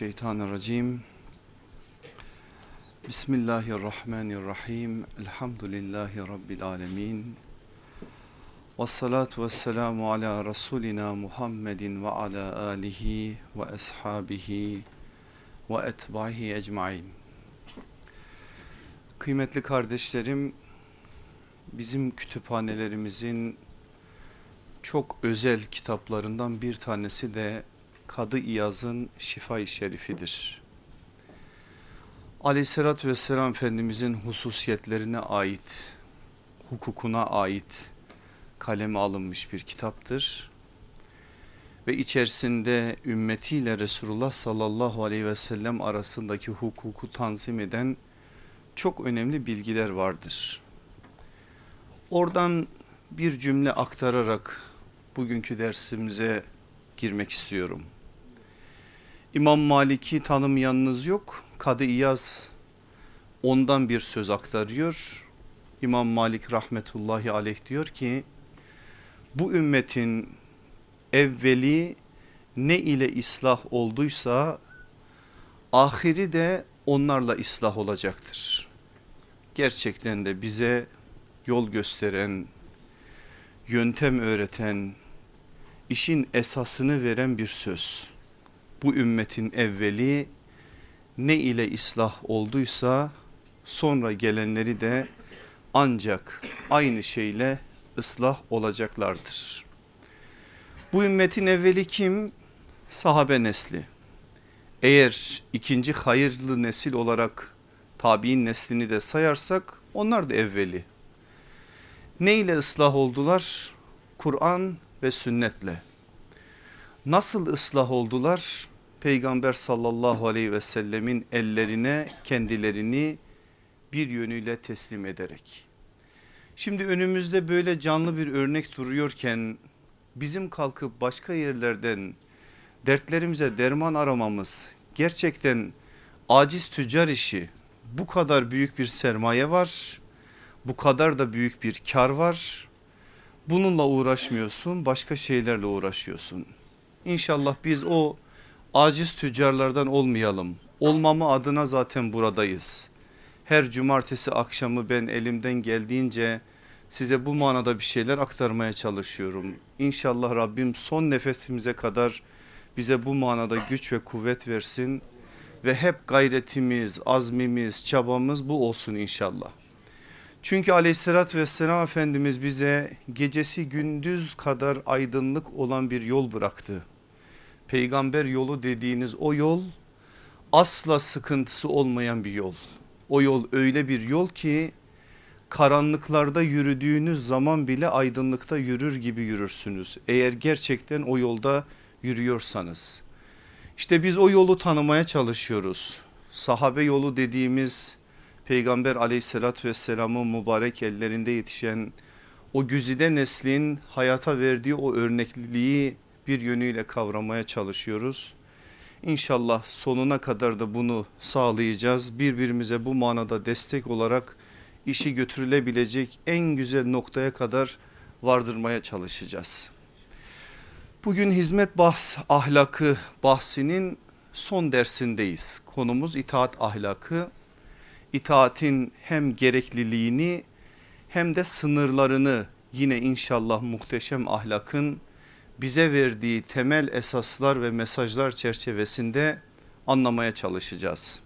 Mineşşeytanirracim. Bismillahirrahmanirrahim. Elhamdülillahi rabbil alamin. Ves salatu vesselamu ala rasulina Muhammedin ve ala alihi ve ashabihi ve etbahi ecmaîn. Kıymetli kardeşlerim, bizim kütüphanelerimizin çok özel kitaplarından bir tanesi de Kadı İyaz'ın Şifa-i Şerifidir. Aleyhissalatü vesselam Efendimizin hususiyetlerine ait, hukukuna ait kaleme alınmış bir kitaptır. Ve içerisinde ümmetiyle Resulullah sallallahu aleyhi ve sellem arasındaki hukuku tanzim eden çok önemli bilgiler vardır. Oradan bir cümle aktararak bugünkü dersimize girmek istiyorum. İmam Malik'i tanımayanınız yok. Kadı İyaz ondan bir söz aktarıyor. İmam Malik rahmetullahi aleyh diyor ki bu ümmetin evveli ne ile ıslah olduysa ahiri de onlarla ıslah olacaktır. Gerçekten de bize yol gösteren, yöntem öğreten, işin esasını veren bir söz. Bu ümmetin evveli ne ile ıslah olduysa sonra gelenleri de ancak aynı şeyle ıslah olacaklardır. Bu ümmetin evveli kim? Sahabe nesli. Eğer ikinci hayırlı nesil olarak tabi'in neslini de sayarsak onlar da evveli. Ne ile ıslah oldular? Kur'an ve sünnetle. Nasıl ıslah oldular? Peygamber sallallahu aleyhi ve sellemin ellerine kendilerini bir yönüyle teslim ederek. Şimdi önümüzde böyle canlı bir örnek duruyorken bizim kalkıp başka yerlerden dertlerimize derman aramamız gerçekten aciz tüccar işi. Bu kadar büyük bir sermaye var, bu kadar da büyük bir kar var. Bununla uğraşmıyorsun başka şeylerle uğraşıyorsun. İnşallah biz o aciz tüccarlardan olmayalım. Olmamı adına zaten buradayız. Her cumartesi akşamı ben elimden geldiğince size bu manada bir şeyler aktarmaya çalışıyorum. İnşallah Rabbim son nefesimize kadar bize bu manada güç ve kuvvet versin ve hep gayretimiz, azmimiz, çabamız bu olsun inşallah. Çünkü aleyhissalatü vesselam Efendimiz bize gecesi gündüz kadar aydınlık olan bir yol bıraktı. Peygamber yolu dediğiniz o yol asla sıkıntısı olmayan bir yol. O yol öyle bir yol ki karanlıklarda yürüdüğünüz zaman bile aydınlıkta yürür gibi yürürsünüz. Eğer gerçekten o yolda yürüyorsanız. İşte biz o yolu tanımaya çalışıyoruz. Sahabe yolu dediğimiz Peygamber aleyhissalatü vesselamın mübarek ellerinde yetişen o güzide neslin hayata verdiği o örnekliliği bir yönüyle kavramaya çalışıyoruz. İnşallah sonuna kadar da bunu sağlayacağız. Birbirimize bu manada destek olarak işi götürülebilecek en güzel noktaya kadar vardırmaya çalışacağız. Bugün hizmet bahs ahlakı bahsinin son dersindeyiz. Konumuz itaat ahlakı. İtaatin hem gerekliliğini hem de sınırlarını yine inşallah muhteşem ahlakın bize verdiği temel esaslar ve mesajlar çerçevesinde anlamaya çalışacağız.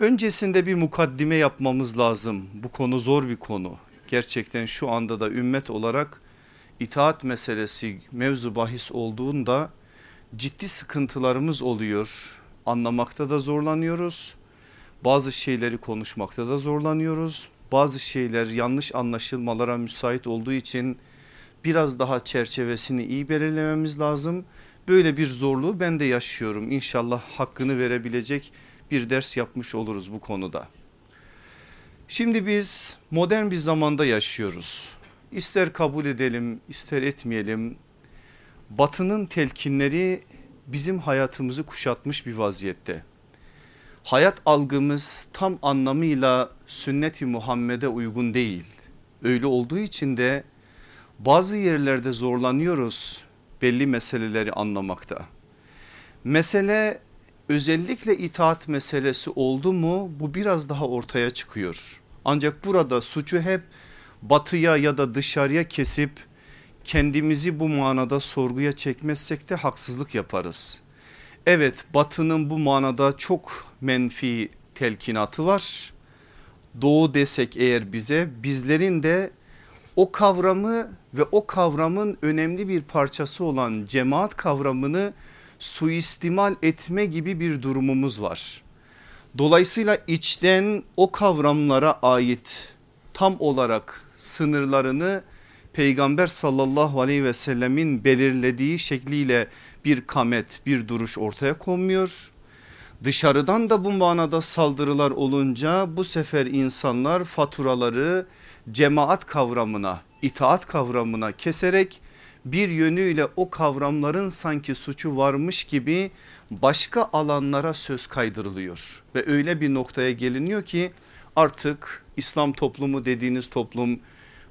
Öncesinde bir mukaddime yapmamız lazım. Bu konu zor bir konu. Gerçekten şu anda da ümmet olarak itaat meselesi mevzu bahis olduğunda ciddi sıkıntılarımız oluyor. Anlamakta da zorlanıyoruz. Bazı şeyleri konuşmakta da zorlanıyoruz. Bazı şeyler yanlış anlaşılmalara müsait olduğu için biraz daha çerçevesini iyi belirlememiz lazım. Böyle bir zorluğu ben de yaşıyorum. İnşallah hakkını verebilecek bir ders yapmış oluruz bu konuda. Şimdi biz modern bir zamanda yaşıyoruz. İster kabul edelim ister etmeyelim batının telkinleri bizim hayatımızı kuşatmış bir vaziyette. Hayat algımız tam anlamıyla sünneti Muhammed'e uygun değil. Öyle olduğu için de bazı yerlerde zorlanıyoruz belli meseleleri anlamakta. Mesele özellikle itaat meselesi oldu mu bu biraz daha ortaya çıkıyor. Ancak burada suçu hep batıya ya da dışarıya kesip kendimizi bu manada sorguya çekmezsek de haksızlık yaparız. Evet batının bu manada çok menfi telkinatı var. Doğu desek eğer bize bizlerin de o kavramı ve o kavramın önemli bir parçası olan cemaat kavramını suistimal etme gibi bir durumumuz var. Dolayısıyla içten o kavramlara ait tam olarak sınırlarını peygamber sallallahu aleyhi ve sellemin belirlediği şekliyle bir kamet bir duruş ortaya konmuyor. Dışarıdan da bu manada saldırılar olunca bu sefer insanlar faturaları cemaat kavramına itaat kavramına keserek bir yönüyle o kavramların sanki suçu varmış gibi başka alanlara söz kaydırılıyor. Ve öyle bir noktaya geliniyor ki artık İslam toplumu dediğiniz toplum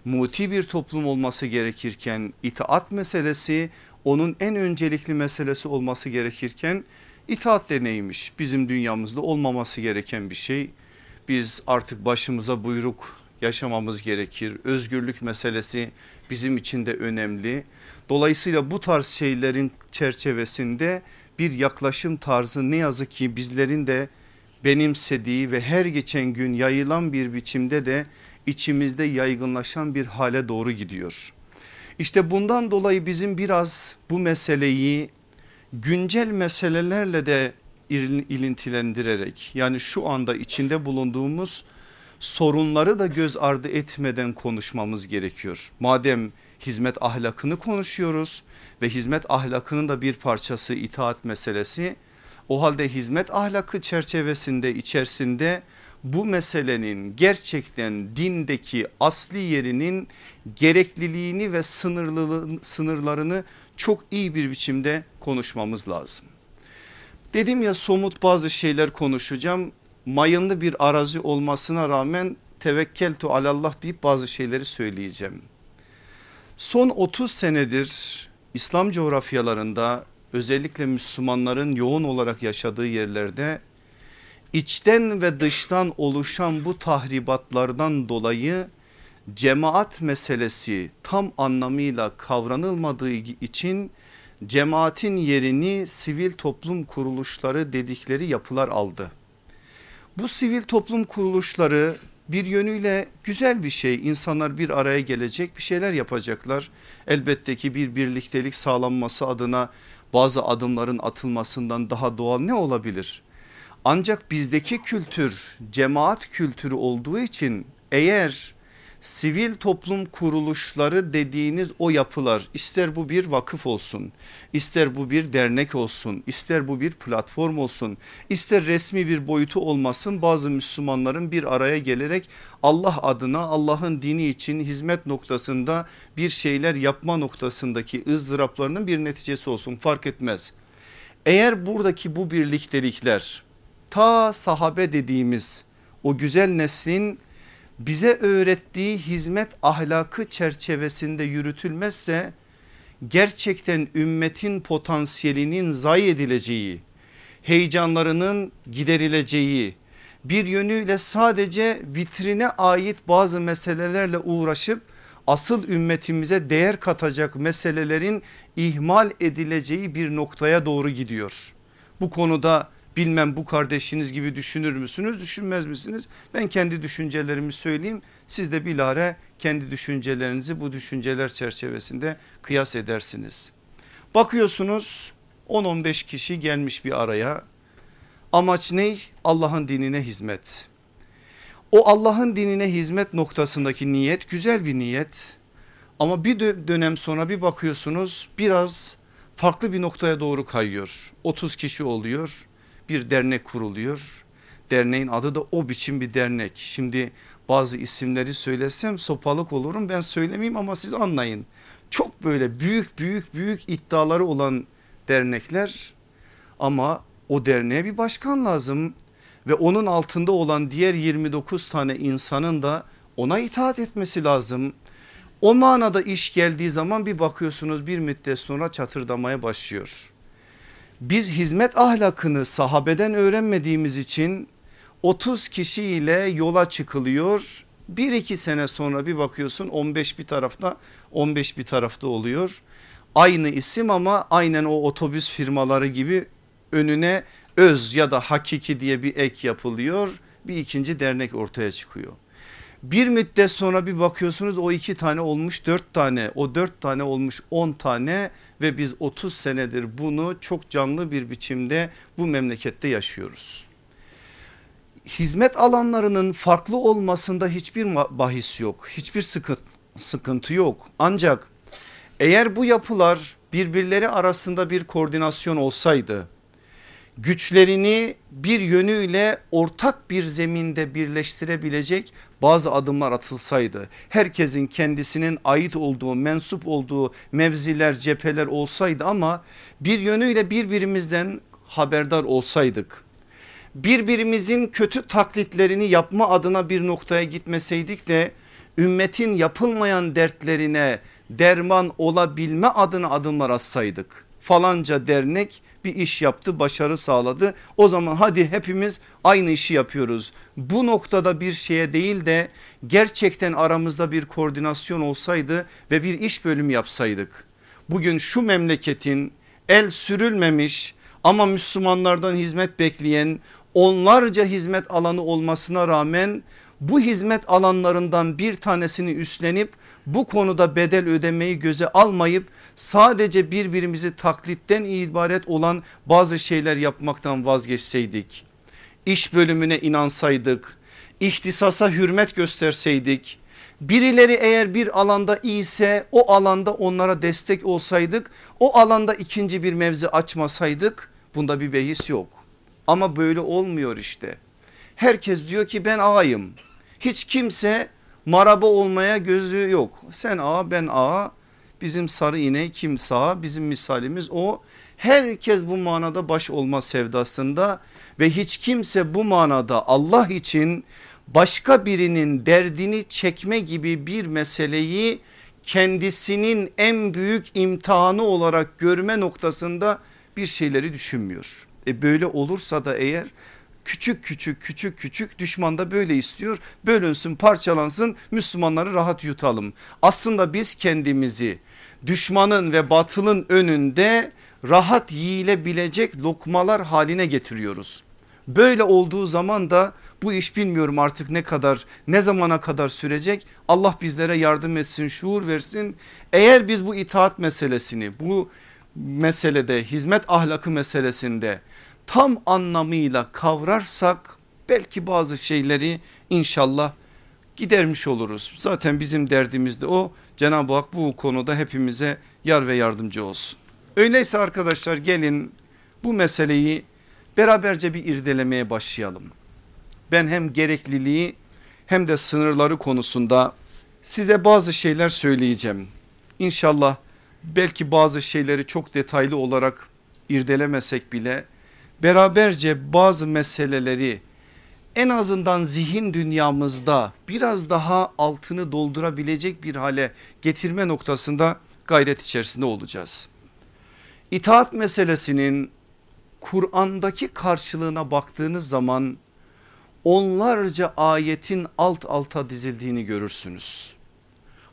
muti bir toplum olması gerekirken itaat meselesi onun en öncelikli meselesi olması gerekirken itaat de neymiş bizim dünyamızda olmaması gereken bir şey. Biz artık başımıza buyruk yaşamamız gerekir. Özgürlük meselesi bizim için de önemli. Dolayısıyla bu tarz şeylerin çerçevesinde bir yaklaşım tarzı ne yazık ki bizlerin de benimsediği ve her geçen gün yayılan bir biçimde de içimizde yaygınlaşan bir hale doğru gidiyor. İşte bundan dolayı bizim biraz bu meseleyi güncel meselelerle de ilintilendirerek yani şu anda içinde bulunduğumuz sorunları da göz ardı etmeden konuşmamız gerekiyor. Madem hizmet ahlakını konuşuyoruz ve hizmet ahlakının da bir parçası itaat meselesi. O halde hizmet ahlakı çerçevesinde içerisinde bu meselenin gerçekten dindeki asli yerinin gerekliliğini ve sınırlarını çok iyi bir biçimde konuşmamız lazım. Dedim ya somut bazı şeyler konuşacağım. Mayınlı bir arazi olmasına rağmen tevekkeltu alallah deyip bazı şeyleri söyleyeceğim. Son 30 senedir İslam coğrafyalarında özellikle Müslümanların yoğun olarak yaşadığı yerlerde içten ve dıştan oluşan bu tahribatlardan dolayı cemaat meselesi tam anlamıyla kavranılmadığı için cemaatin yerini sivil toplum kuruluşları dedikleri yapılar aldı. Bu sivil toplum kuruluşları bir yönüyle güzel bir şey insanlar bir araya gelecek bir şeyler yapacaklar. Elbette ki bir birliktelik sağlanması adına bazı adımların atılmasından daha doğal ne olabilir? Ancak bizdeki kültür cemaat kültürü olduğu için eğer sivil toplum kuruluşları dediğiniz o yapılar ister bu bir vakıf olsun ister bu bir dernek olsun ister bu bir platform olsun ister resmi bir boyutu olmasın bazı Müslümanların bir araya gelerek Allah adına Allah'ın dini için hizmet noktasında bir şeyler yapma noktasındaki ızdıraplarının bir neticesi olsun fark etmez. Eğer buradaki bu birliktelikler ta sahabe dediğimiz o güzel neslin bize öğrettiği hizmet ahlakı çerçevesinde yürütülmezse gerçekten ümmetin potansiyelinin zayi edileceği, heyecanlarının giderileceği, bir yönüyle sadece vitrine ait bazı meselelerle uğraşıp asıl ümmetimize değer katacak meselelerin ihmal edileceği bir noktaya doğru gidiyor. Bu konuda Bilmem bu kardeşiniz gibi düşünür müsünüz düşünmez misiniz? Ben kendi düşüncelerimi söyleyeyim siz de bilare kendi düşüncelerinizi bu düşünceler çerçevesinde kıyas edersiniz. Bakıyorsunuz 10-15 kişi gelmiş bir araya amaç ne? Allah'ın dinine hizmet. O Allah'ın dinine hizmet noktasındaki niyet güzel bir niyet ama bir dönem sonra bir bakıyorsunuz biraz farklı bir noktaya doğru kayıyor. 30 kişi oluyor bir dernek kuruluyor. Derneğin adı da o biçim bir dernek. Şimdi bazı isimleri söylesem sopalık olurum ben söylemeyeyim ama siz anlayın. Çok böyle büyük büyük büyük iddiaları olan dernekler ama o derneğe bir başkan lazım ve onun altında olan diğer 29 tane insanın da ona itaat etmesi lazım. O manada iş geldiği zaman bir bakıyorsunuz bir müddet sonra çatırdamaya başlıyor. Biz hizmet ahlakını sahabeden öğrenmediğimiz için 30 kişiyle yola çıkılıyor. Bir iki sene sonra bir bakıyorsun 15 bir tarafta 15 bir tarafta oluyor. Aynı isim ama aynen o otobüs firmaları gibi önüne öz ya da hakiki diye bir ek yapılıyor. Bir ikinci dernek ortaya çıkıyor. Bir müddet sonra bir bakıyorsunuz o iki tane olmuş dört tane o dört tane olmuş on tane ve biz 30 senedir bunu çok canlı bir biçimde bu memlekette yaşıyoruz. Hizmet alanlarının farklı olmasında hiçbir bahis yok hiçbir sıkıntı, yok ancak eğer bu yapılar birbirleri arasında bir koordinasyon olsaydı güçlerini bir yönüyle ortak bir zeminde birleştirebilecek bazı adımlar atılsaydı herkesin kendisinin ait olduğu mensup olduğu mevziler cepheler olsaydı ama bir yönüyle birbirimizden haberdar olsaydık birbirimizin kötü taklitlerini yapma adına bir noktaya gitmeseydik de ümmetin yapılmayan dertlerine derman olabilme adına adımlar atsaydık falanca dernek bir iş yaptı başarı sağladı. O zaman hadi hepimiz aynı işi yapıyoruz. Bu noktada bir şeye değil de gerçekten aramızda bir koordinasyon olsaydı ve bir iş bölümü yapsaydık. Bugün şu memleketin el sürülmemiş ama Müslümanlardan hizmet bekleyen onlarca hizmet alanı olmasına rağmen bu hizmet alanlarından bir tanesini üstlenip bu konuda bedel ödemeyi göze almayıp sadece birbirimizi taklitten ibaret olan bazı şeyler yapmaktan vazgeçseydik. iş bölümüne inansaydık, ihtisasa hürmet gösterseydik, birileri eğer bir alanda iyiyse o alanda onlara destek olsaydık, o alanda ikinci bir mevzi açmasaydık bunda bir behis yok. Ama böyle olmuyor işte. Herkes diyor ki ben ağayım. Hiç kimse maraba olmaya gözü yok. Sen ağa ben ağa bizim sarı iğne kim sağ bizim misalimiz o. Herkes bu manada baş olma sevdasında ve hiç kimse bu manada Allah için başka birinin derdini çekme gibi bir meseleyi kendisinin en büyük imtihanı olarak görme noktasında bir şeyleri düşünmüyor. E böyle olursa da eğer küçük küçük küçük küçük düşman da böyle istiyor. Bölünsün parçalansın Müslümanları rahat yutalım. Aslında biz kendimizi düşmanın ve batılın önünde rahat yiyilebilecek lokmalar haline getiriyoruz. Böyle olduğu zaman da bu iş bilmiyorum artık ne kadar ne zamana kadar sürecek Allah bizlere yardım etsin şuur versin. Eğer biz bu itaat meselesini bu meselede hizmet ahlakı meselesinde tam anlamıyla kavrarsak belki bazı şeyleri inşallah gidermiş oluruz. Zaten bizim derdimiz de o Cenab-ı Hak bu konuda hepimize yar ve yardımcı olsun. Öyleyse arkadaşlar gelin bu meseleyi beraberce bir irdelemeye başlayalım. Ben hem gerekliliği hem de sınırları konusunda size bazı şeyler söyleyeceğim. İnşallah belki bazı şeyleri çok detaylı olarak irdelemesek bile beraberce bazı meseleleri en azından zihin dünyamızda biraz daha altını doldurabilecek bir hale getirme noktasında gayret içerisinde olacağız. İtaat meselesinin Kur'an'daki karşılığına baktığınız zaman onlarca ayetin alt alta dizildiğini görürsünüz.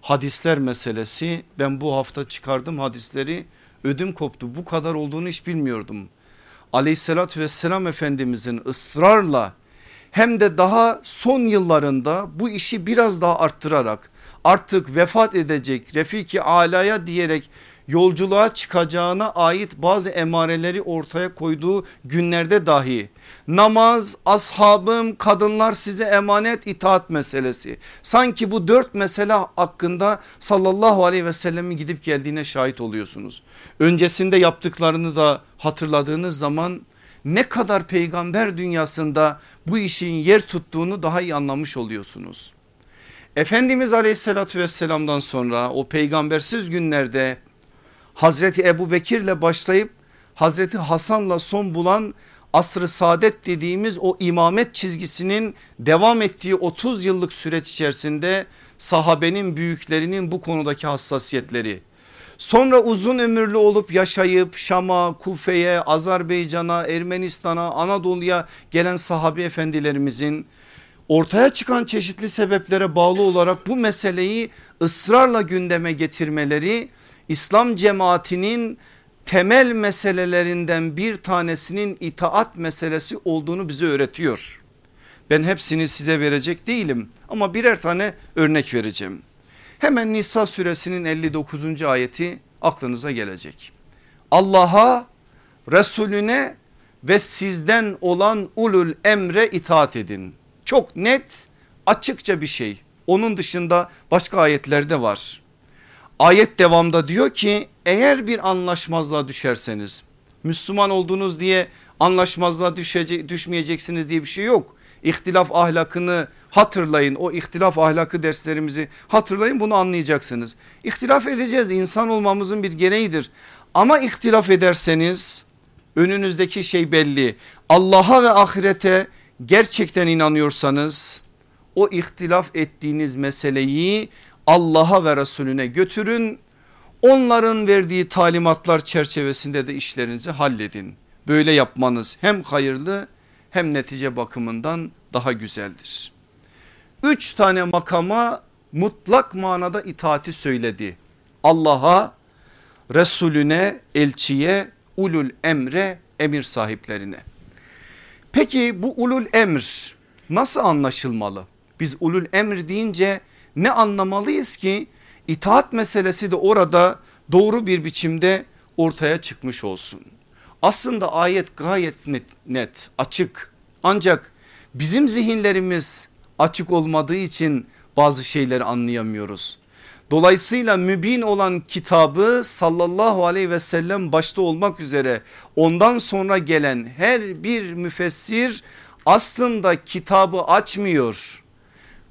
Hadisler meselesi ben bu hafta çıkardım hadisleri ödüm koptu bu kadar olduğunu hiç bilmiyordum aleyhissalatü vesselam efendimizin ısrarla hem de daha son yıllarında bu işi biraz daha arttırarak artık vefat edecek Refiki Ala'ya diyerek yolculuğa çıkacağına ait bazı emareleri ortaya koyduğu günlerde dahi namaz, ashabım, kadınlar size emanet itaat meselesi. Sanki bu dört mesele hakkında sallallahu aleyhi ve sellemin gidip geldiğine şahit oluyorsunuz. Öncesinde yaptıklarını da hatırladığınız zaman ne kadar peygamber dünyasında bu işin yer tuttuğunu daha iyi anlamış oluyorsunuz. Efendimiz aleyhissalatü vesselamdan sonra o peygambersiz günlerde Hazreti Ebu Bekir'le başlayıp Hazreti Hasan'la son bulan asrı saadet dediğimiz o imamet çizgisinin devam ettiği 30 yıllık süreç içerisinde sahabenin büyüklerinin bu konudaki hassasiyetleri. Sonra uzun ömürlü olup yaşayıp Şam'a, Kufe'ye, Azerbaycan'a, Ermenistan'a, Anadolu'ya gelen sahabi efendilerimizin ortaya çıkan çeşitli sebeplere bağlı olarak bu meseleyi ısrarla gündeme getirmeleri İslam cemaatinin temel meselelerinden bir tanesinin itaat meselesi olduğunu bize öğretiyor. Ben hepsini size verecek değilim ama birer tane örnek vereceğim. Hemen Nisa suresinin 59. ayeti aklınıza gelecek. Allah'a, Resulüne ve sizden olan ulul emre itaat edin. Çok net açıkça bir şey. Onun dışında başka ayetlerde var. Ayet devamda diyor ki eğer bir anlaşmazlığa düşerseniz Müslüman olduğunuz diye anlaşmazlığa düşecek, düşmeyeceksiniz diye bir şey yok. İhtilaf ahlakını hatırlayın o ihtilaf ahlakı derslerimizi hatırlayın bunu anlayacaksınız. İhtilaf edeceğiz insan olmamızın bir gereğidir ama ihtilaf ederseniz önünüzdeki şey belli Allah'a ve ahirete gerçekten inanıyorsanız o ihtilaf ettiğiniz meseleyi Allah'a ve Resulüne götürün. Onların verdiği talimatlar çerçevesinde de işlerinizi halledin. Böyle yapmanız hem hayırlı hem netice bakımından daha güzeldir. Üç tane makama mutlak manada itaati söyledi. Allah'a, Resulüne, elçiye, ulul emre, emir sahiplerine. Peki bu ulul emr nasıl anlaşılmalı? Biz ulul emr deyince ne anlamalıyız ki itaat meselesi de orada doğru bir biçimde ortaya çıkmış olsun. Aslında ayet gayet net, net açık ancak bizim zihinlerimiz açık olmadığı için bazı şeyleri anlayamıyoruz. Dolayısıyla mübin olan kitabı sallallahu aleyhi ve sellem başta olmak üzere ondan sonra gelen her bir müfessir aslında kitabı açmıyor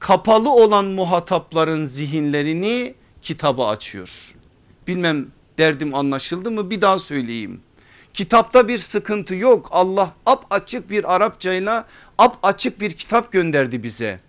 kapalı olan muhatapların zihinlerini kitaba açıyor. Bilmem derdim anlaşıldı mı bir daha söyleyeyim. Kitapta bir sıkıntı yok. Allah ap açık bir Arapçayla ap açık bir kitap gönderdi bize.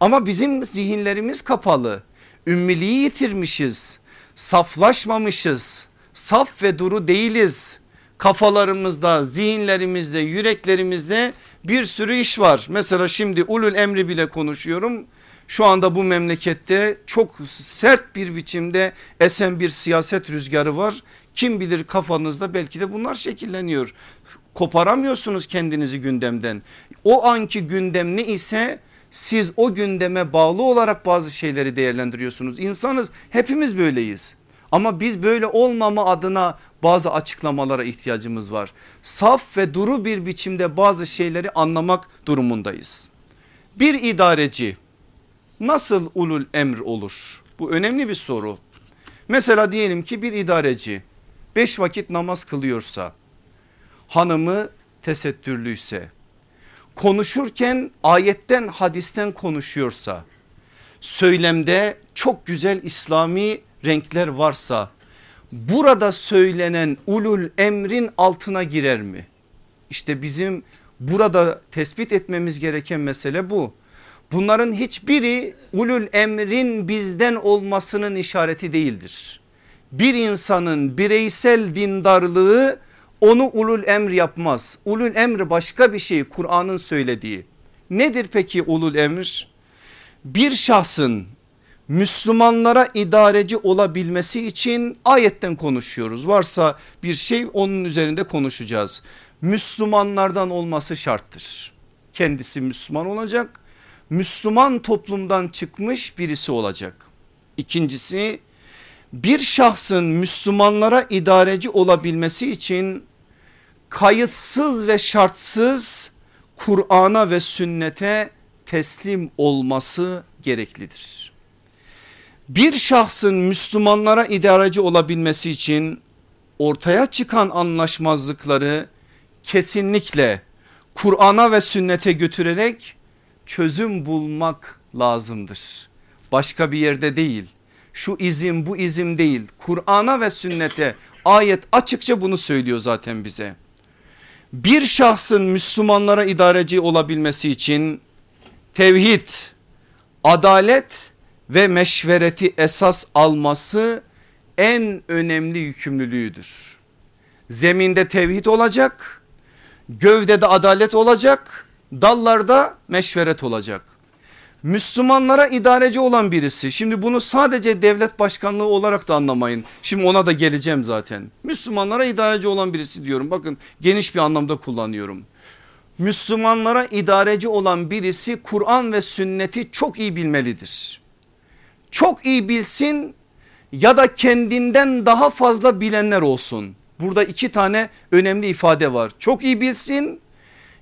Ama bizim zihinlerimiz kapalı. Ümmiliği yitirmişiz. Saflaşmamışız. Saf ve duru değiliz. Kafalarımızda, zihinlerimizde, yüreklerimizde bir sürü iş var. Mesela şimdi ulul emri bile konuşuyorum. Şu anda bu memlekette çok sert bir biçimde esen bir siyaset rüzgarı var. Kim bilir kafanızda belki de bunlar şekilleniyor. Koparamıyorsunuz kendinizi gündemden. O anki gündem ne ise siz o gündeme bağlı olarak bazı şeyleri değerlendiriyorsunuz. İnsanız hepimiz böyleyiz. Ama biz böyle olmama adına bazı açıklamalara ihtiyacımız var. Saf ve duru bir biçimde bazı şeyleri anlamak durumundayız. Bir idareci nasıl ulul emr olur? Bu önemli bir soru. Mesela diyelim ki bir idareci beş vakit namaz kılıyorsa hanımı tesettürlüyse konuşurken ayetten hadisten konuşuyorsa söylemde çok güzel İslami renkler varsa burada söylenen ulul emrin altına girer mi? İşte bizim burada tespit etmemiz gereken mesele bu. Bunların hiçbiri ulul emrin bizden olmasının işareti değildir. Bir insanın bireysel dindarlığı onu ulul emr yapmaz. Ulul emr başka bir şey Kur'an'ın söylediği. Nedir peki ulul emr? Bir şahsın Müslümanlara idareci olabilmesi için ayetten konuşuyoruz. Varsa bir şey onun üzerinde konuşacağız. Müslümanlardan olması şarttır. Kendisi Müslüman olacak. Müslüman toplumdan çıkmış birisi olacak. İkincisi bir şahsın Müslümanlara idareci olabilmesi için kayıtsız ve şartsız Kur'an'a ve sünnete teslim olması gereklidir bir şahsın Müslümanlara idareci olabilmesi için ortaya çıkan anlaşmazlıkları kesinlikle Kur'an'a ve sünnete götürerek çözüm bulmak lazımdır. Başka bir yerde değil. Şu izim bu izim değil. Kur'an'a ve sünnete ayet açıkça bunu söylüyor zaten bize. Bir şahsın Müslümanlara idareci olabilmesi için tevhid, adalet ve meşvereti esas alması en önemli yükümlülüğüdür. Zeminde tevhid olacak, gövdede adalet olacak, dallarda meşveret olacak. Müslümanlara idareci olan birisi şimdi bunu sadece devlet başkanlığı olarak da anlamayın. Şimdi ona da geleceğim zaten. Müslümanlara idareci olan birisi diyorum bakın geniş bir anlamda kullanıyorum. Müslümanlara idareci olan birisi Kur'an ve sünneti çok iyi bilmelidir. Çok iyi bilsin ya da kendinden daha fazla bilenler olsun. Burada iki tane önemli ifade var. Çok iyi bilsin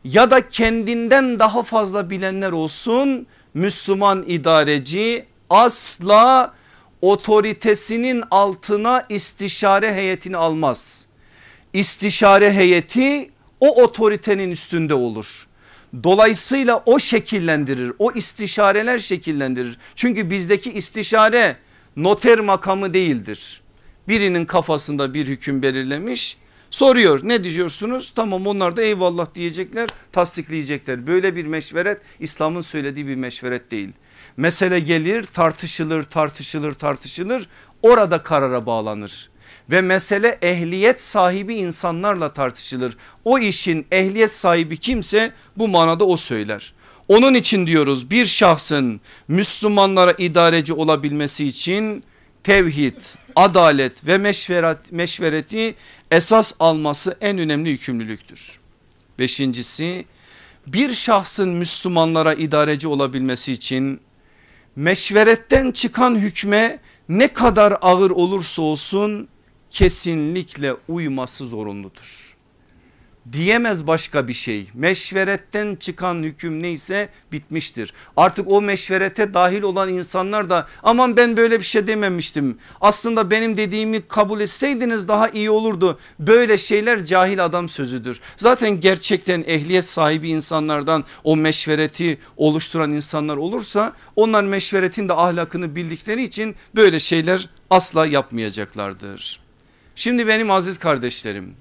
ya da kendinden daha fazla bilenler olsun. Müslüman idareci asla otoritesinin altına istişare heyetini almaz. İstişare heyeti o otoritenin üstünde olur. Dolayısıyla o şekillendirir o istişareler şekillendirir. Çünkü bizdeki istişare noter makamı değildir. Birinin kafasında bir hüküm belirlemiş soruyor ne diyorsunuz tamam onlar da eyvallah diyecekler tasdikleyecekler. Böyle bir meşveret İslam'ın söylediği bir meşveret değil. Mesele gelir tartışılır tartışılır tartışılır orada karara bağlanır ve mesele ehliyet sahibi insanlarla tartışılır. O işin ehliyet sahibi kimse bu manada o söyler. Onun için diyoruz bir şahsın Müslümanlara idareci olabilmesi için tevhid, adalet ve meşveret, meşvereti esas alması en önemli yükümlülüktür. Beşincisi bir şahsın Müslümanlara idareci olabilmesi için meşveretten çıkan hükme ne kadar ağır olursa olsun kesinlikle uyması zorunludur. Diyemez başka bir şey meşveretten çıkan hüküm neyse bitmiştir. Artık o meşverete dahil olan insanlar da aman ben böyle bir şey dememiştim. Aslında benim dediğimi kabul etseydiniz daha iyi olurdu. Böyle şeyler cahil adam sözüdür. Zaten gerçekten ehliyet sahibi insanlardan o meşvereti oluşturan insanlar olursa onlar meşveretin de ahlakını bildikleri için böyle şeyler asla yapmayacaklardır. Şimdi benim aziz kardeşlerim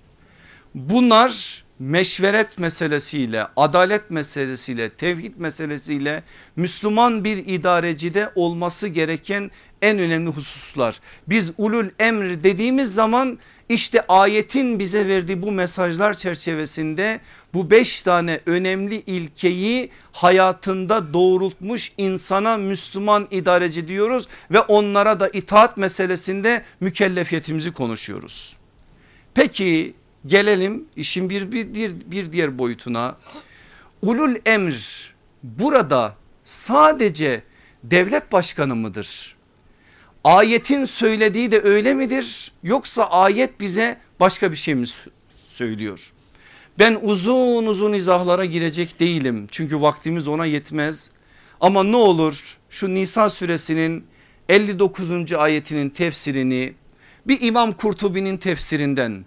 bunlar meşveret meselesiyle adalet meselesiyle tevhid meselesiyle Müslüman bir idarecide olması gereken en önemli hususlar. Biz ulul emr dediğimiz zaman işte ayetin bize verdiği bu mesajlar çerçevesinde bu beş tane önemli ilkeyi hayatında doğrultmuş insana Müslüman idareci diyoruz ve onlara da itaat meselesinde mükellefiyetimizi konuşuyoruz. Peki gelelim işin bir, bir, bir diğer boyutuna. Ulul emr burada sadece devlet başkanı mıdır? Ayetin söylediği de öyle midir? Yoksa ayet bize başka bir şey mi söylüyor? Ben uzun uzun izahlara girecek değilim. Çünkü vaktimiz ona yetmez. Ama ne olur şu Nisa suresinin 59. ayetinin tefsirini bir İmam Kurtubi'nin tefsirinden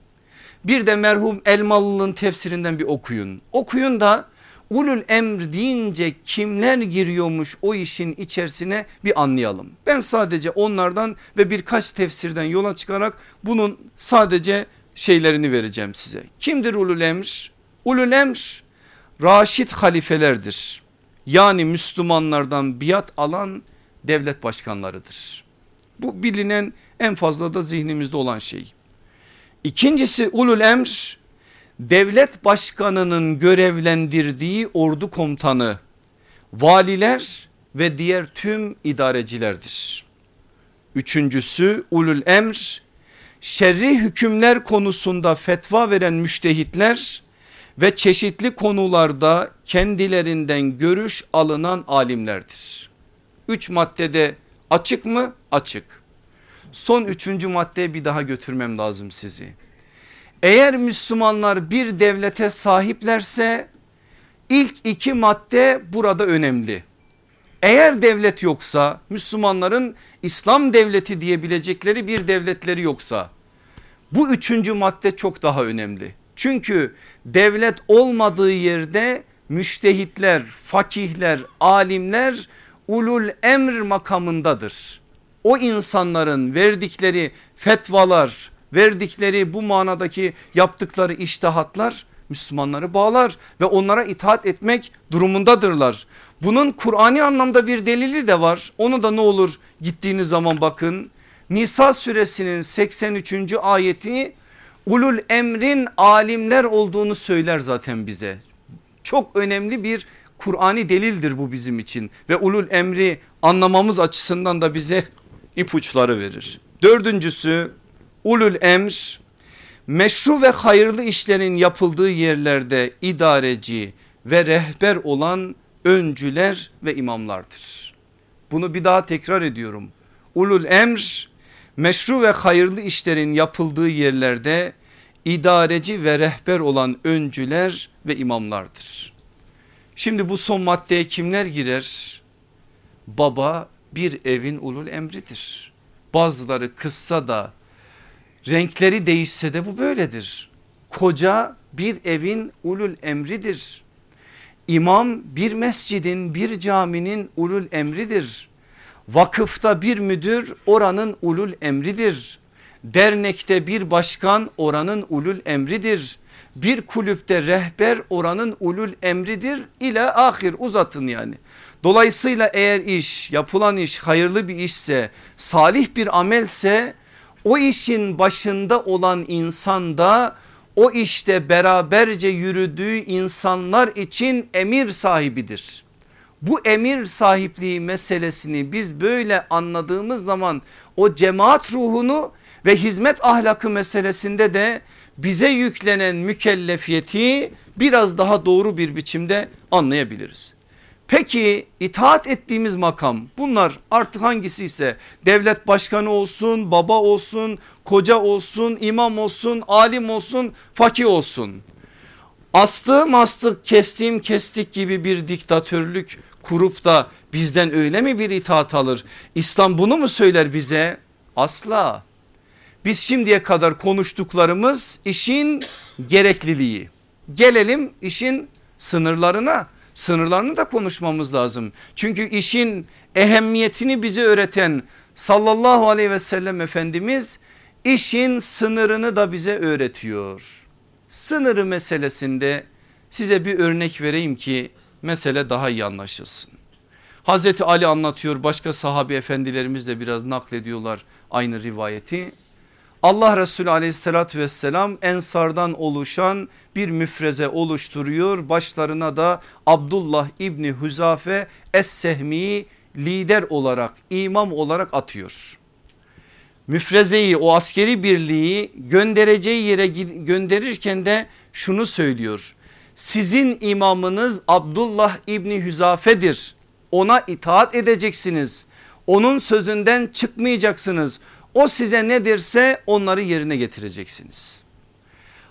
bir de merhum Elmalı'nın tefsirinden bir okuyun. Okuyun da ulul emr deyince kimler giriyormuş o işin içerisine bir anlayalım. Ben sadece onlardan ve birkaç tefsirden yola çıkarak bunun sadece şeylerini vereceğim size. Kimdir ulul emr? Ulul emr raşit halifelerdir. Yani Müslümanlardan biat alan devlet başkanlarıdır. Bu bilinen en fazla da zihnimizde olan şey. İkincisi ulul emr devlet başkanının görevlendirdiği ordu komutanı, valiler ve diğer tüm idarecilerdir. Üçüncüsü ulul emr şerri hükümler konusunda fetva veren müştehitler ve çeşitli konularda kendilerinden görüş alınan alimlerdir. Üç maddede açık mı? Açık. Son üçüncü maddeye bir daha götürmem lazım sizi. Eğer Müslümanlar bir devlete sahiplerse ilk iki madde burada önemli. Eğer devlet yoksa Müslümanların İslam devleti diyebilecekleri bir devletleri yoksa bu üçüncü madde çok daha önemli. Çünkü devlet olmadığı yerde müştehitler, fakihler, alimler ulul emr makamındadır. O insanların verdikleri fetvalar, verdikleri bu manadaki yaptıkları iştihatlar Müslümanları bağlar ve onlara itaat etmek durumundadırlar. Bunun Kur'ani anlamda bir delili de var. Onu da ne olur gittiğiniz zaman bakın. Nisa suresinin 83. ayeti ulul emrin alimler olduğunu söyler zaten bize. Çok önemli bir Kur'ani delildir bu bizim için ve ulul emri anlamamız açısından da bize ipuçları verir. Dördüncüsü ulul emr meşru ve hayırlı işlerin yapıldığı yerlerde idareci ve rehber olan öncüler ve imamlardır. Bunu bir daha tekrar ediyorum. Ulul emr meşru ve hayırlı işlerin yapıldığı yerlerde idareci ve rehber olan öncüler ve imamlardır. Şimdi bu son maddeye kimler girer? Baba bir evin ulul emridir. Bazıları kıssa da renkleri değişse de bu böyledir. Koca bir evin ulul emridir. İmam bir mescidin bir caminin ulul emridir. Vakıfta bir müdür oranın ulul emridir. Dernekte bir başkan oranın ulul emridir. Bir kulüpte rehber oranın ulul emridir ile ahir uzatın yani. Dolayısıyla eğer iş yapılan iş hayırlı bir işse salih bir amelse o işin başında olan insan da o işte beraberce yürüdüğü insanlar için emir sahibidir. Bu emir sahipliği meselesini biz böyle anladığımız zaman o cemaat ruhunu ve hizmet ahlakı meselesinde de bize yüklenen mükellefiyeti biraz daha doğru bir biçimde anlayabiliriz. Peki itaat ettiğimiz makam bunlar artık hangisi ise devlet başkanı olsun, baba olsun, koca olsun, imam olsun, alim olsun, fakih olsun. Astığım astık kestiğim kestik gibi bir diktatörlük kurup da bizden öyle mi bir itaat alır? İslam bunu mu söyler bize? Asla. Biz şimdiye kadar konuştuklarımız işin gerekliliği. Gelelim işin sınırlarına sınırlarını da konuşmamız lazım. Çünkü işin ehemmiyetini bize öğreten sallallahu aleyhi ve sellem Efendimiz işin sınırını da bize öğretiyor. Sınırı meselesinde size bir örnek vereyim ki mesele daha iyi anlaşılsın. Hazreti Ali anlatıyor başka sahabi efendilerimiz de biraz naklediyorlar aynı rivayeti. Allah Resulü aleyhissalatü vesselam ensardan oluşan bir müfreze oluşturuyor. Başlarına da Abdullah İbni Hüzafe Es-Sehmi'yi lider olarak imam olarak atıyor. Müfrezeyi o askeri birliği göndereceği yere gönderirken de şunu söylüyor. Sizin imamınız Abdullah İbni Hüzafe'dir. Ona itaat edeceksiniz. Onun sözünden çıkmayacaksınız. O size ne derse onları yerine getireceksiniz.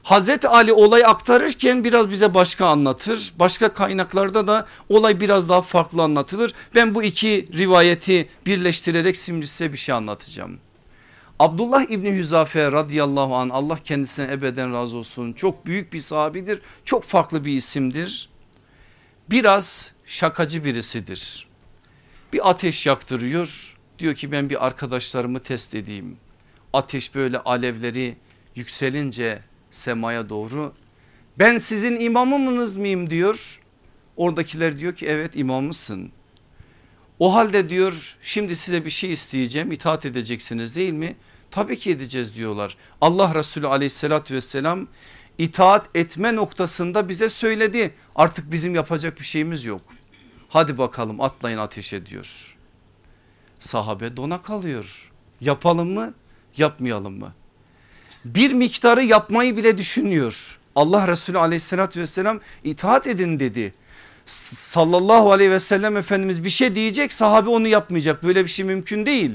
Hazreti Ali olay aktarırken biraz bize başka anlatır. Başka kaynaklarda da olay biraz daha farklı anlatılır. Ben bu iki rivayeti birleştirerek şimdi size bir şey anlatacağım. Abdullah İbni Hüzafe radıyallahu an Allah kendisine ebeden razı olsun. Çok büyük bir sahabidir. Çok farklı bir isimdir. Biraz şakacı birisidir. Bir ateş yaktırıyor Diyor ki ben bir arkadaşlarımı test edeyim. Ateş böyle alevleri yükselince semaya doğru ben sizin imamımınız mıyım diyor. Oradakiler diyor ki evet imamısın. O halde diyor şimdi size bir şey isteyeceğim itaat edeceksiniz değil mi? Tabii ki edeceğiz diyorlar. Allah Resulü aleyhissalatü vesselam itaat etme noktasında bize söyledi. Artık bizim yapacak bir şeyimiz yok. Hadi bakalım atlayın ateşe diyor sahabe dona kalıyor. Yapalım mı yapmayalım mı? Bir miktarı yapmayı bile düşünüyor. Allah Resulü aleyhissalatü vesselam itaat edin dedi. Sallallahu aleyhi ve sellem Efendimiz bir şey diyecek sahabe onu yapmayacak böyle bir şey mümkün değil.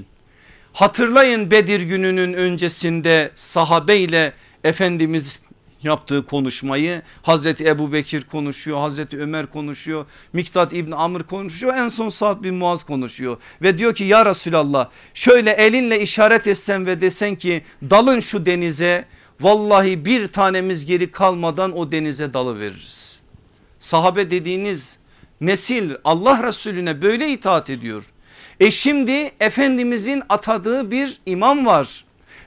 Hatırlayın Bedir gününün öncesinde sahabe ile Efendimiz yaptığı konuşmayı Hazreti Ebu Bekir konuşuyor Hazreti Ömer konuşuyor Miktat İbni Amr konuşuyor en son Sa'd bin Muaz konuşuyor ve diyor ki ya Resulallah şöyle elinle işaret etsen ve desen ki dalın şu denize vallahi bir tanemiz geri kalmadan o denize dalı veririz. Sahabe dediğiniz nesil Allah Resulüne böyle itaat ediyor. E şimdi Efendimizin atadığı bir imam var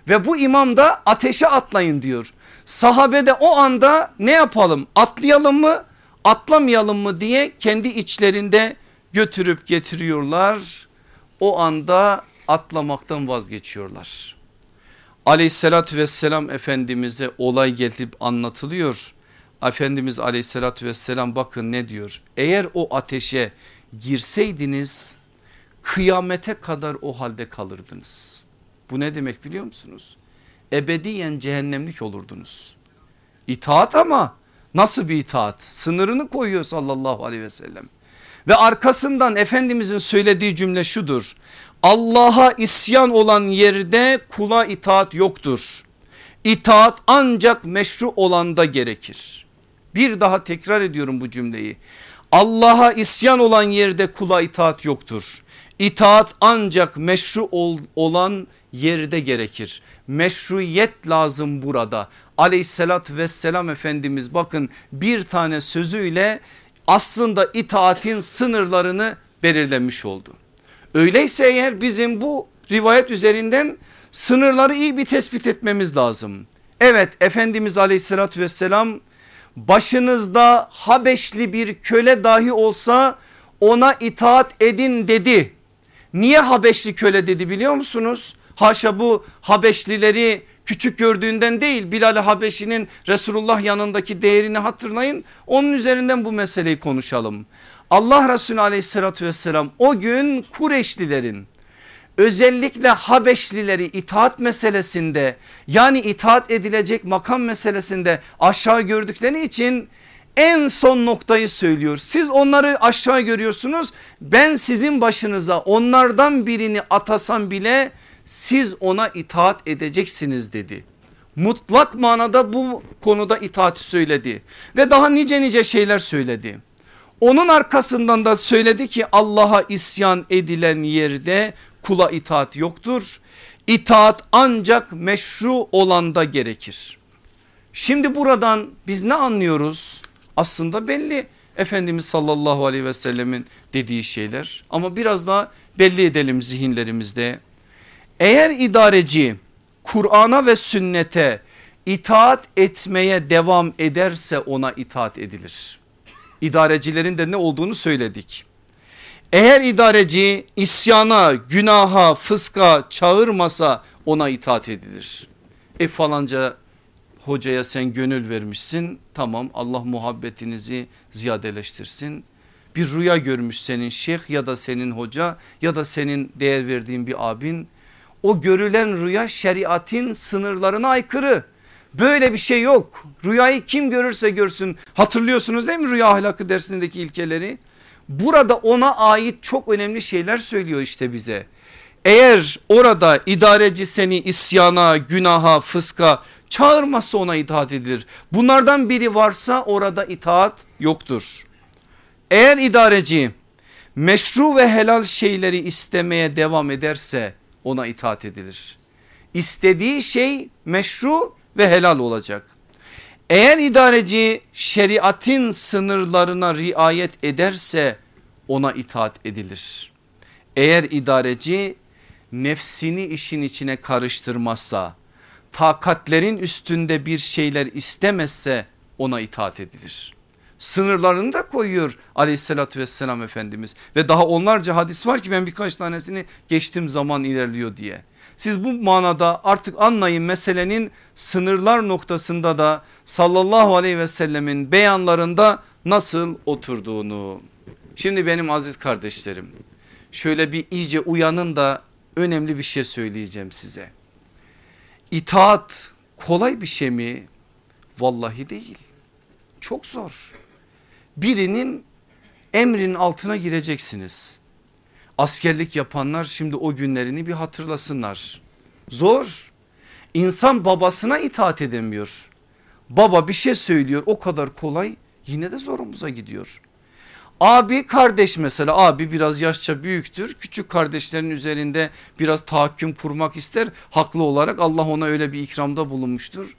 ve bu imam da ateşe atlayın diyor. Sahabe de o anda ne yapalım atlayalım mı atlamayalım mı diye kendi içlerinde götürüp getiriyorlar. O anda atlamaktan vazgeçiyorlar. Aleyhissalatü vesselam Efendimiz'e olay gelip anlatılıyor. Efendimiz aleyhissalatü vesselam bakın ne diyor. Eğer o ateşe girseydiniz kıyamete kadar o halde kalırdınız. Bu ne demek biliyor musunuz? Ebediyen cehennemlik olurdunuz. İtaat ama nasıl bir itaat? Sınırını koyuyor sallallahu aleyhi ve sellem. Ve arkasından Efendimizin söylediği cümle şudur. Allah'a isyan olan yerde kula itaat yoktur. İtaat ancak meşru olanda gerekir. Bir daha tekrar ediyorum bu cümleyi. Allah'a isyan olan yerde kula itaat yoktur. İtaat ancak meşru ol, olan yerde gerekir. Meşruiyet lazım burada. Aleyhissalat vesselam Efendimiz bakın bir tane sözüyle aslında itaatin sınırlarını belirlemiş oldu. Öyleyse eğer bizim bu rivayet üzerinden sınırları iyi bir tespit etmemiz lazım. Evet Efendimiz aleyhissalatü vesselam başınızda Habeşli bir köle dahi olsa ona itaat edin dedi. Niye Habeşli köle dedi biliyor musunuz? Haşa bu Habeşlileri küçük gördüğünden değil Bilal Habeşi'nin Resulullah yanındaki değerini hatırlayın. Onun üzerinden bu meseleyi konuşalım. Allah Resulü aleyhissalatü vesselam o gün Kureşlilerin özellikle Habeşlileri itaat meselesinde yani itaat edilecek makam meselesinde aşağı gördükleri için en son noktayı söylüyor. Siz onları aşağı görüyorsunuz ben sizin başınıza onlardan birini atasam bile siz ona itaat edeceksiniz dedi. Mutlak manada bu konuda itaati söyledi ve daha nice nice şeyler söyledi. Onun arkasından da söyledi ki Allah'a isyan edilen yerde kula itaat yoktur. İtaat ancak meşru olanda gerekir. Şimdi buradan biz ne anlıyoruz? Aslında belli Efendimiz sallallahu aleyhi ve sellemin dediği şeyler ama biraz daha belli edelim zihinlerimizde. Eğer idareci Kur'an'a ve sünnete itaat etmeye devam ederse ona itaat edilir. İdarecilerin de ne olduğunu söyledik. Eğer idareci isyana, günaha, fıska çağırmasa ona itaat edilir. E falanca hocaya sen gönül vermişsin tamam Allah muhabbetinizi ziyadeleştirsin. Bir rüya görmüş senin şeyh ya da senin hoca ya da senin değer verdiğin bir abin. O görülen rüya şeriatin sınırlarına aykırı. Böyle bir şey yok. Rüyayı kim görürse görsün hatırlıyorsunuz değil mi rüya ahlakı dersindeki ilkeleri? Burada ona ait çok önemli şeyler söylüyor işte bize. Eğer orada idareci seni isyana, günaha, fıska çağırmazsa ona itaat edilir. Bunlardan biri varsa orada itaat yoktur. Eğer idareci meşru ve helal şeyleri istemeye devam ederse ona itaat edilir. İstediği şey meşru ve helal olacak. Eğer idareci şeriatin sınırlarına riayet ederse ona itaat edilir. Eğer idareci nefsini işin içine karıştırmazsa takatlerin üstünde bir şeyler istemezse ona itaat edilir. Sınırlarını da koyuyor aleyhissalatü vesselam Efendimiz ve daha onlarca hadis var ki ben birkaç tanesini geçtim zaman ilerliyor diye. Siz bu manada artık anlayın meselenin sınırlar noktasında da sallallahu aleyhi ve sellemin beyanlarında nasıl oturduğunu. Şimdi benim aziz kardeşlerim şöyle bir iyice uyanın da önemli bir şey söyleyeceğim size. İtaat kolay bir şey mi? Vallahi değil. Çok zor. Birinin emrinin altına gireceksiniz. Askerlik yapanlar şimdi o günlerini bir hatırlasınlar. Zor. İnsan babasına itaat edemiyor. Baba bir şey söylüyor o kadar kolay yine de zorumuza gidiyor. Abi kardeş mesela abi biraz yaşça büyüktür. Küçük kardeşlerin üzerinde biraz tahakküm kurmak ister. Haklı olarak Allah ona öyle bir ikramda bulunmuştur.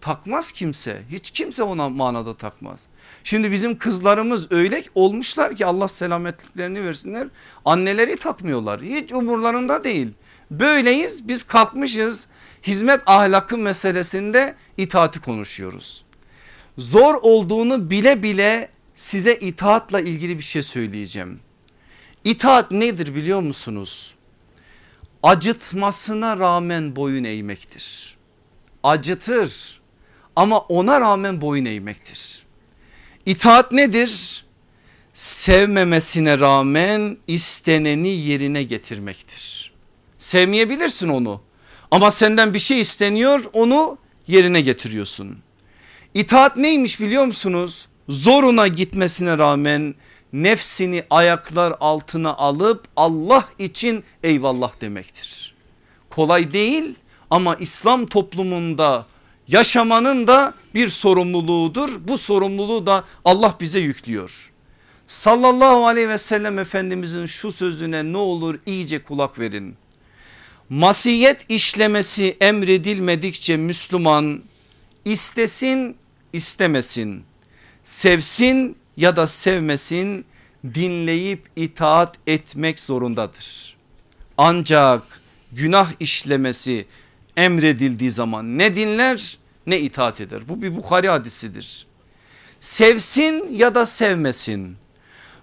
Takmaz kimse hiç kimse ona manada takmaz. Şimdi bizim kızlarımız öyle olmuşlar ki Allah selametliklerini versinler. Anneleri takmıyorlar hiç umurlarında değil. Böyleyiz biz kalkmışız hizmet ahlakı meselesinde itaati konuşuyoruz. Zor olduğunu bile bile size itaatla ilgili bir şey söyleyeceğim. İtaat nedir biliyor musunuz? acıtmasına rağmen boyun eğmektir. Acıtır ama ona rağmen boyun eğmektir. İtaat nedir? Sevmemesine rağmen isteneni yerine getirmektir. Sevmeyebilirsin onu ama senden bir şey isteniyor onu yerine getiriyorsun. İtaat neymiş biliyor musunuz? Zoruna gitmesine rağmen nefsini ayaklar altına alıp Allah için eyvallah demektir. Kolay değil ama İslam toplumunda yaşamanın da bir sorumluluğudur. Bu sorumluluğu da Allah bize yüklüyor. Sallallahu aleyhi ve sellem Efendimizin şu sözüne ne olur iyice kulak verin. Masiyet işlemesi emredilmedikçe Müslüman istesin istemesin sevsin ya da sevmesin dinleyip itaat etmek zorundadır. Ancak günah işlemesi emredildiği zaman ne dinler ne itaat eder. Bu bir Bukhari hadisidir. Sevsin ya da sevmesin.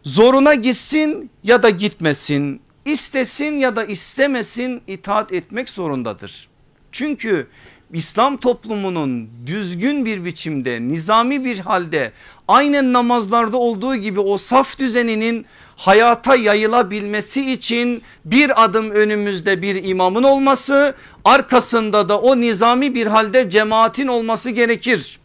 Zoruna gitsin ya da gitmesin. istesin ya da istemesin itaat etmek zorundadır. Çünkü İslam toplumunun düzgün bir biçimde nizami bir halde aynen namazlarda olduğu gibi o saf düzeninin hayata yayılabilmesi için bir adım önümüzde bir imamın olması arkasında da o nizami bir halde cemaatin olması gerekir.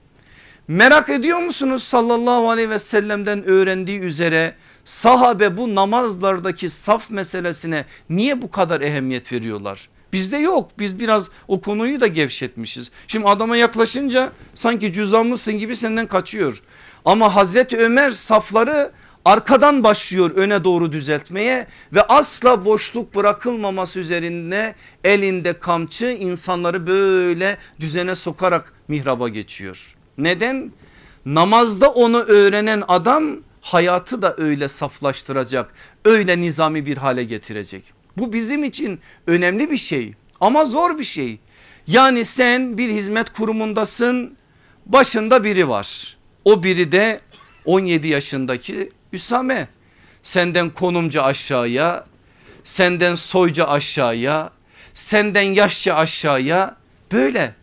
Merak ediyor musunuz sallallahu aleyhi ve sellem'den öğrendiği üzere sahabe bu namazlardaki saf meselesine niye bu kadar ehemmiyet veriyorlar? Bizde yok biz biraz o konuyu da gevşetmişiz. Şimdi adama yaklaşınca sanki cüzdanlısın gibi senden kaçıyor. Ama Hazreti Ömer safları arkadan başlıyor öne doğru düzeltmeye ve asla boşluk bırakılmaması üzerinde elinde kamçı insanları böyle düzene sokarak mihraba geçiyor. Neden? Namazda onu öğrenen adam hayatı da öyle saflaştıracak öyle nizami bir hale getirecek. Bu bizim için önemli bir şey ama zor bir şey. Yani sen bir hizmet kurumundasın başında biri var. O biri de 17 yaşındaki Üsame. Senden konumca aşağıya, senden soyca aşağıya, senden yaşça aşağıya böyle.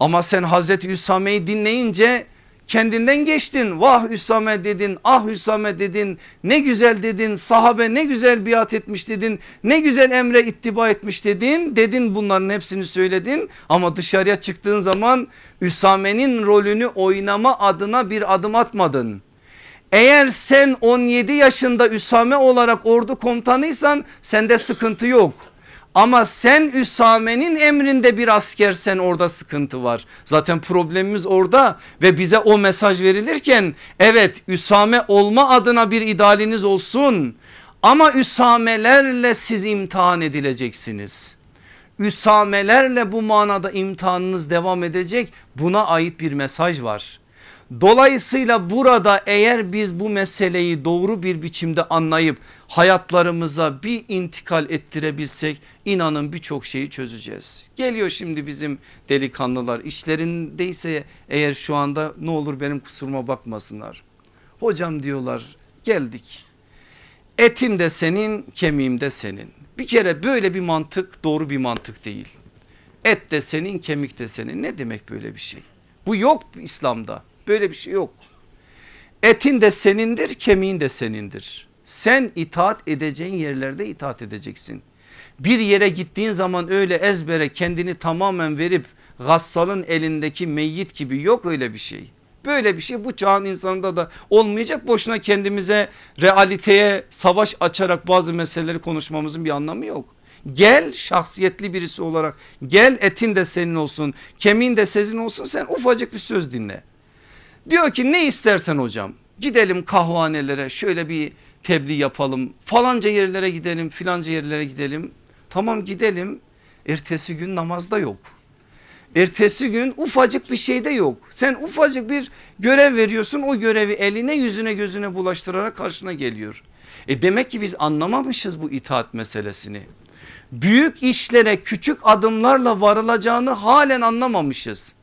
Ama sen Hazreti Üsame'yi dinleyince kendinden geçtin. Vah Hüsame dedin ah Hüsame dedin ne güzel dedin sahabe ne güzel biat etmiş dedin ne güzel emre ittiba etmiş dedin dedin bunların hepsini söyledin ama dışarıya çıktığın zaman Üsame'nin rolünü oynama adına bir adım atmadın. Eğer sen 17 yaşında Üsame olarak ordu komutanıysan sende sıkıntı yok. Ama sen Üsame'nin emrinde bir askersen orada sıkıntı var. Zaten problemimiz orada ve bize o mesaj verilirken evet Üsame olma adına bir idealiniz olsun. Ama Üsamelerle siz imtihan edileceksiniz. Üsamelerle bu manada imtihanınız devam edecek buna ait bir mesaj var. Dolayısıyla burada eğer biz bu meseleyi doğru bir biçimde anlayıp hayatlarımıza bir intikal ettirebilsek inanın birçok şeyi çözeceğiz. Geliyor şimdi bizim delikanlılar işlerindeyse eğer şu anda ne olur benim kusuruma bakmasınlar. Hocam diyorlar geldik etim de senin kemiğim de senin. Bir kere böyle bir mantık doğru bir mantık değil. Et de senin kemik de senin ne demek böyle bir şey? Bu yok İslam'da. Böyle bir şey yok. Etin de senindir kemiğin de senindir. Sen itaat edeceğin yerlerde itaat edeceksin. Bir yere gittiğin zaman öyle ezbere kendini tamamen verip gassalın elindeki meyyit gibi yok öyle bir şey. Böyle bir şey bu çağın insanında da olmayacak. Boşuna kendimize realiteye savaş açarak bazı meseleleri konuşmamızın bir anlamı yok. Gel şahsiyetli birisi olarak gel etin de senin olsun kemiğin de senin olsun sen ufacık bir söz dinle. Diyor ki ne istersen hocam gidelim kahvanelere şöyle bir tebliğ yapalım falanca yerlere gidelim filanca yerlere gidelim. Tamam gidelim ertesi gün namazda yok. Ertesi gün ufacık bir şey de yok. Sen ufacık bir görev veriyorsun o görevi eline yüzüne gözüne bulaştırarak karşına geliyor. E demek ki biz anlamamışız bu itaat meselesini. Büyük işlere küçük adımlarla varılacağını halen anlamamışız.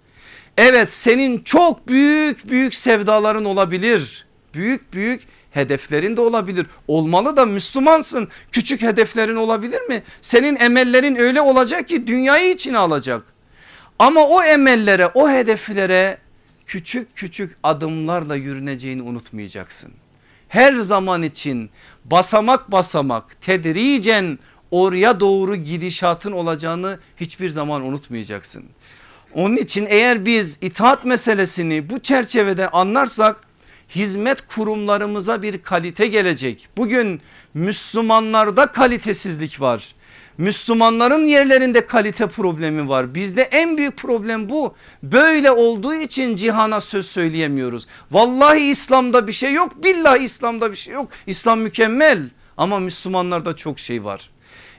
Evet senin çok büyük büyük sevdaların olabilir. Büyük büyük hedeflerin de olabilir. Olmalı da Müslümansın. Küçük hedeflerin olabilir mi? Senin emellerin öyle olacak ki dünyayı içine alacak. Ama o emellere o hedeflere küçük küçük adımlarla yürüneceğini unutmayacaksın. Her zaman için basamak basamak tedricen oraya doğru gidişatın olacağını hiçbir zaman unutmayacaksın. Onun için eğer biz itaat meselesini bu çerçevede anlarsak hizmet kurumlarımıza bir kalite gelecek. Bugün Müslümanlarda kalitesizlik var. Müslümanların yerlerinde kalite problemi var. Bizde en büyük problem bu. Böyle olduğu için cihana söz söyleyemiyoruz. Vallahi İslam'da bir şey yok. Billahi İslam'da bir şey yok. İslam mükemmel ama Müslümanlarda çok şey var.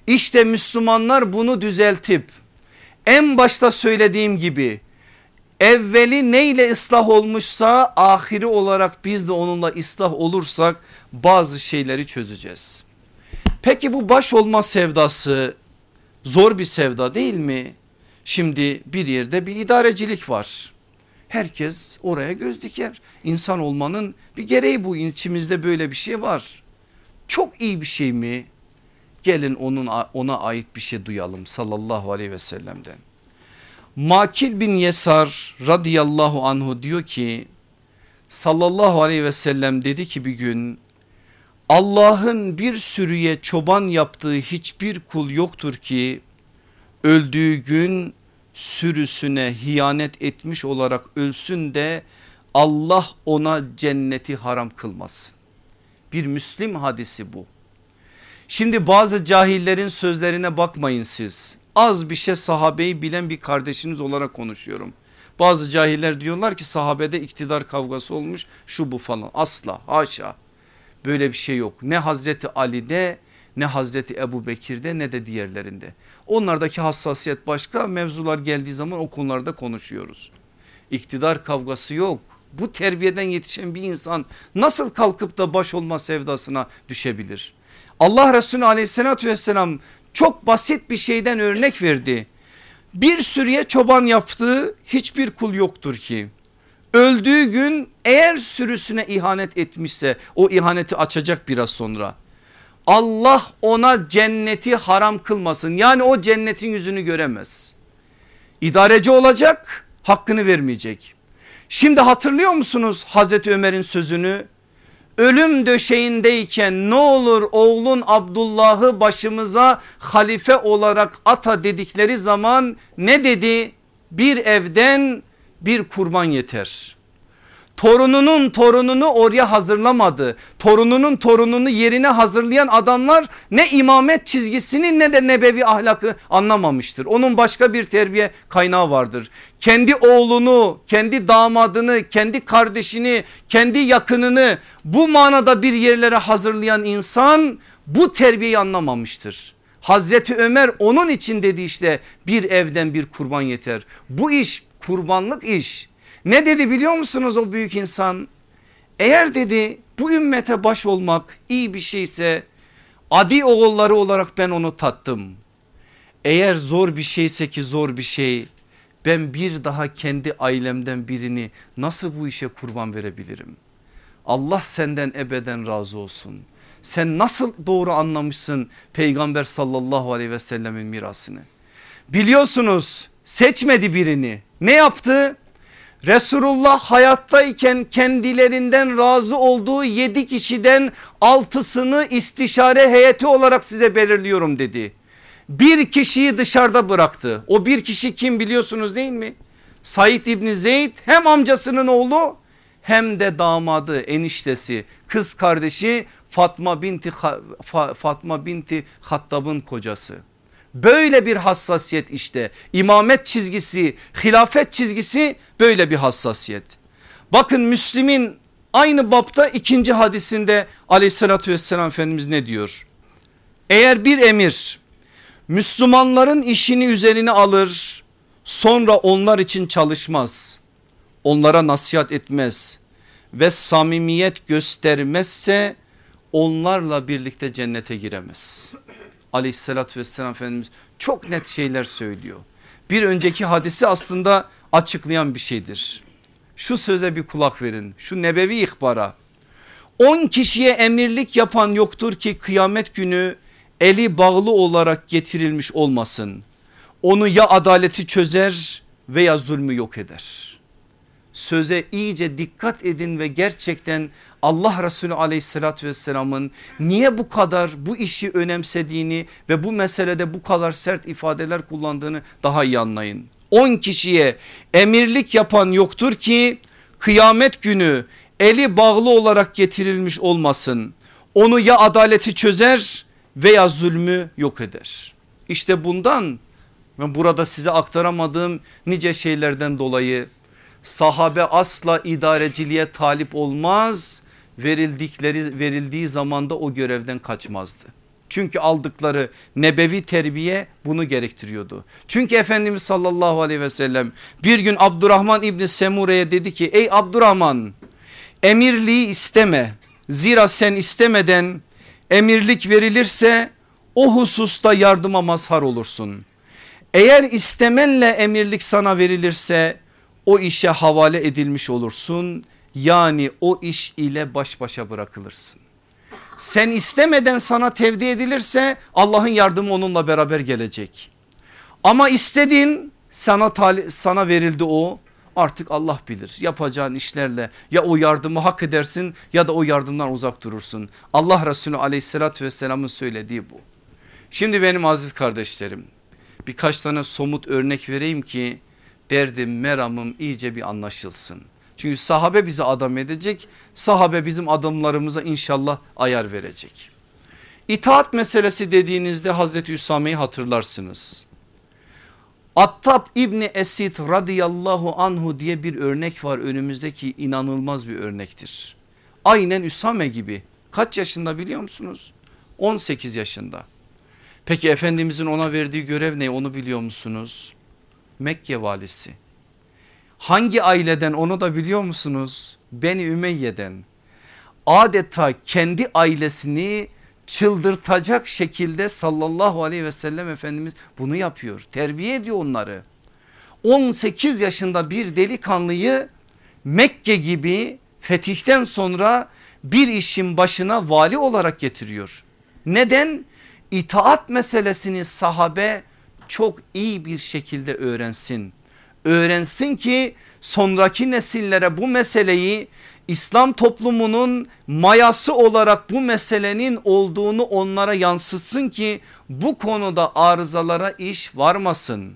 İşte Müslümanlar bunu düzeltip en başta söylediğim gibi evveli neyle ıslah olmuşsa ahiri olarak biz de onunla ıslah olursak bazı şeyleri çözeceğiz. Peki bu baş olma sevdası zor bir sevda değil mi? Şimdi bir yerde bir idarecilik var. Herkes oraya göz diker. İnsan olmanın bir gereği bu içimizde böyle bir şey var. Çok iyi bir şey mi? Gelin onun ona ait bir şey duyalım sallallahu aleyhi ve sellem'den. Makil bin Yesar radıyallahu anhu diyor ki sallallahu aleyhi ve sellem dedi ki bir gün Allah'ın bir sürüye çoban yaptığı hiçbir kul yoktur ki öldüğü gün sürüsüne hiyanet etmiş olarak ölsün de Allah ona cenneti haram kılmasın. Bir Müslim hadisi bu. Şimdi bazı cahillerin sözlerine bakmayın siz. Az bir şey sahabeyi bilen bir kardeşiniz olarak konuşuyorum. Bazı cahiller diyorlar ki sahabede iktidar kavgası olmuş şu bu falan asla haşa böyle bir şey yok. Ne Hazreti Ali'de ne Hazreti Ebu Bekir'de ne de diğerlerinde. Onlardaki hassasiyet başka mevzular geldiği zaman o konularda konuşuyoruz. İktidar kavgası yok. Bu terbiyeden yetişen bir insan nasıl kalkıp da baş olma sevdasına düşebilir? Allah Resulü aleyhissalatü vesselam çok basit bir şeyden örnek verdi. Bir sürüye çoban yaptığı hiçbir kul yoktur ki öldüğü gün eğer sürüsüne ihanet etmişse o ihaneti açacak biraz sonra. Allah ona cenneti haram kılmasın yani o cennetin yüzünü göremez. İdareci olacak hakkını vermeyecek. Şimdi hatırlıyor musunuz Hazreti Ömer'in sözünü? Ölüm döşeğindeyken ne olur oğlun Abdullah'ı başımıza halife olarak ata dedikleri zaman ne dedi? Bir evden bir kurban yeter. Torununun torununu oraya hazırlamadı. Torununun torununu yerine hazırlayan adamlar ne imamet çizgisini ne de nebevi ahlakı anlamamıştır. Onun başka bir terbiye kaynağı vardır. Kendi oğlunu, kendi damadını, kendi kardeşini, kendi yakınını bu manada bir yerlere hazırlayan insan bu terbiyeyi anlamamıştır. Hazreti Ömer onun için dedi işte bir evden bir kurban yeter. Bu iş kurbanlık iş. Ne dedi biliyor musunuz o büyük insan? Eğer dedi bu ümmete baş olmak iyi bir şeyse adi oğulları olarak ben onu tattım. Eğer zor bir şeyse ki zor bir şey ben bir daha kendi ailemden birini nasıl bu işe kurban verebilirim? Allah senden ebeden razı olsun. Sen nasıl doğru anlamışsın peygamber sallallahu aleyhi ve sellemin mirasını? Biliyorsunuz seçmedi birini ne yaptı? Resulullah hayattayken kendilerinden razı olduğu yedi kişiden altısını istişare heyeti olarak size belirliyorum dedi. Bir kişiyi dışarıda bıraktı. O bir kişi kim biliyorsunuz değil mi? Said İbni Zeyd hem amcasının oğlu hem de damadı eniştesi kız kardeşi Fatma binti Fatma binti Hattab'ın kocası. Böyle bir hassasiyet işte imamet çizgisi hilafet çizgisi böyle bir hassasiyet. Bakın Müslim'in aynı bapta ikinci hadisinde aleyhissalatü vesselam Efendimiz ne diyor? Eğer bir emir Müslümanların işini üzerine alır sonra onlar için çalışmaz onlara nasihat etmez ve samimiyet göstermezse onlarla birlikte cennete giremez aleyhissalatü vesselam Efendimiz çok net şeyler söylüyor. Bir önceki hadisi aslında açıklayan bir şeydir. Şu söze bir kulak verin şu nebevi ihbara. 10 kişiye emirlik yapan yoktur ki kıyamet günü eli bağlı olarak getirilmiş olmasın. Onu ya adaleti çözer veya zulmü yok eder. Söze iyice dikkat edin ve gerçekten Allah Resulü aleyhissalatü vesselamın niye bu kadar bu işi önemsediğini ve bu meselede bu kadar sert ifadeler kullandığını daha iyi anlayın. 10 kişiye emirlik yapan yoktur ki kıyamet günü eli bağlı olarak getirilmiş olmasın. Onu ya adaleti çözer veya zulmü yok eder. İşte bundan ve burada size aktaramadığım nice şeylerden dolayı sahabe asla idareciliğe talip olmaz verildikleri verildiği zamanda o görevden kaçmazdı. Çünkü aldıkları nebevi terbiye bunu gerektiriyordu. Çünkü Efendimiz sallallahu aleyhi ve sellem bir gün Abdurrahman İbni Semure'ye dedi ki ey Abdurrahman emirliği isteme. Zira sen istemeden emirlik verilirse o hususta yardıma mazhar olursun. Eğer istemenle emirlik sana verilirse o işe havale edilmiş olursun. Yani o iş ile baş başa bırakılırsın. Sen istemeden sana tevdi edilirse Allah'ın yardımı onunla beraber gelecek. Ama istedin sana, sana verildi o artık Allah bilir yapacağın işlerle ya o yardımı hak edersin ya da o yardımdan uzak durursun. Allah Resulü aleyhissalatü vesselamın söylediği bu. Şimdi benim aziz kardeşlerim birkaç tane somut örnek vereyim ki derdim meramım iyice bir anlaşılsın. Çünkü sahabe bizi adam edecek sahabe bizim adımlarımıza inşallah ayar verecek. İtaat meselesi dediğinizde Hazreti Üsame'yi hatırlarsınız. Attab İbni Esid radıyallahu anhu diye bir örnek var önümüzdeki inanılmaz bir örnektir. Aynen Üsame gibi kaç yaşında biliyor musunuz? 18 yaşında. Peki Efendimizin ona verdiği görev ne onu biliyor musunuz? Mekke valisi. Hangi aileden onu da biliyor musunuz? Beni Ümeyye'den. Adeta kendi ailesini çıldırtacak şekilde sallallahu aleyhi ve sellem Efendimiz bunu yapıyor. Terbiye ediyor onları. 18 yaşında bir delikanlıyı Mekke gibi fetihten sonra bir işin başına vali olarak getiriyor. Neden? İtaat meselesini sahabe çok iyi bir şekilde öğrensin. Öğrensin ki sonraki nesillere bu meseleyi İslam toplumunun mayası olarak bu meselenin olduğunu onlara yansıtsın ki bu konuda arızalara iş varmasın.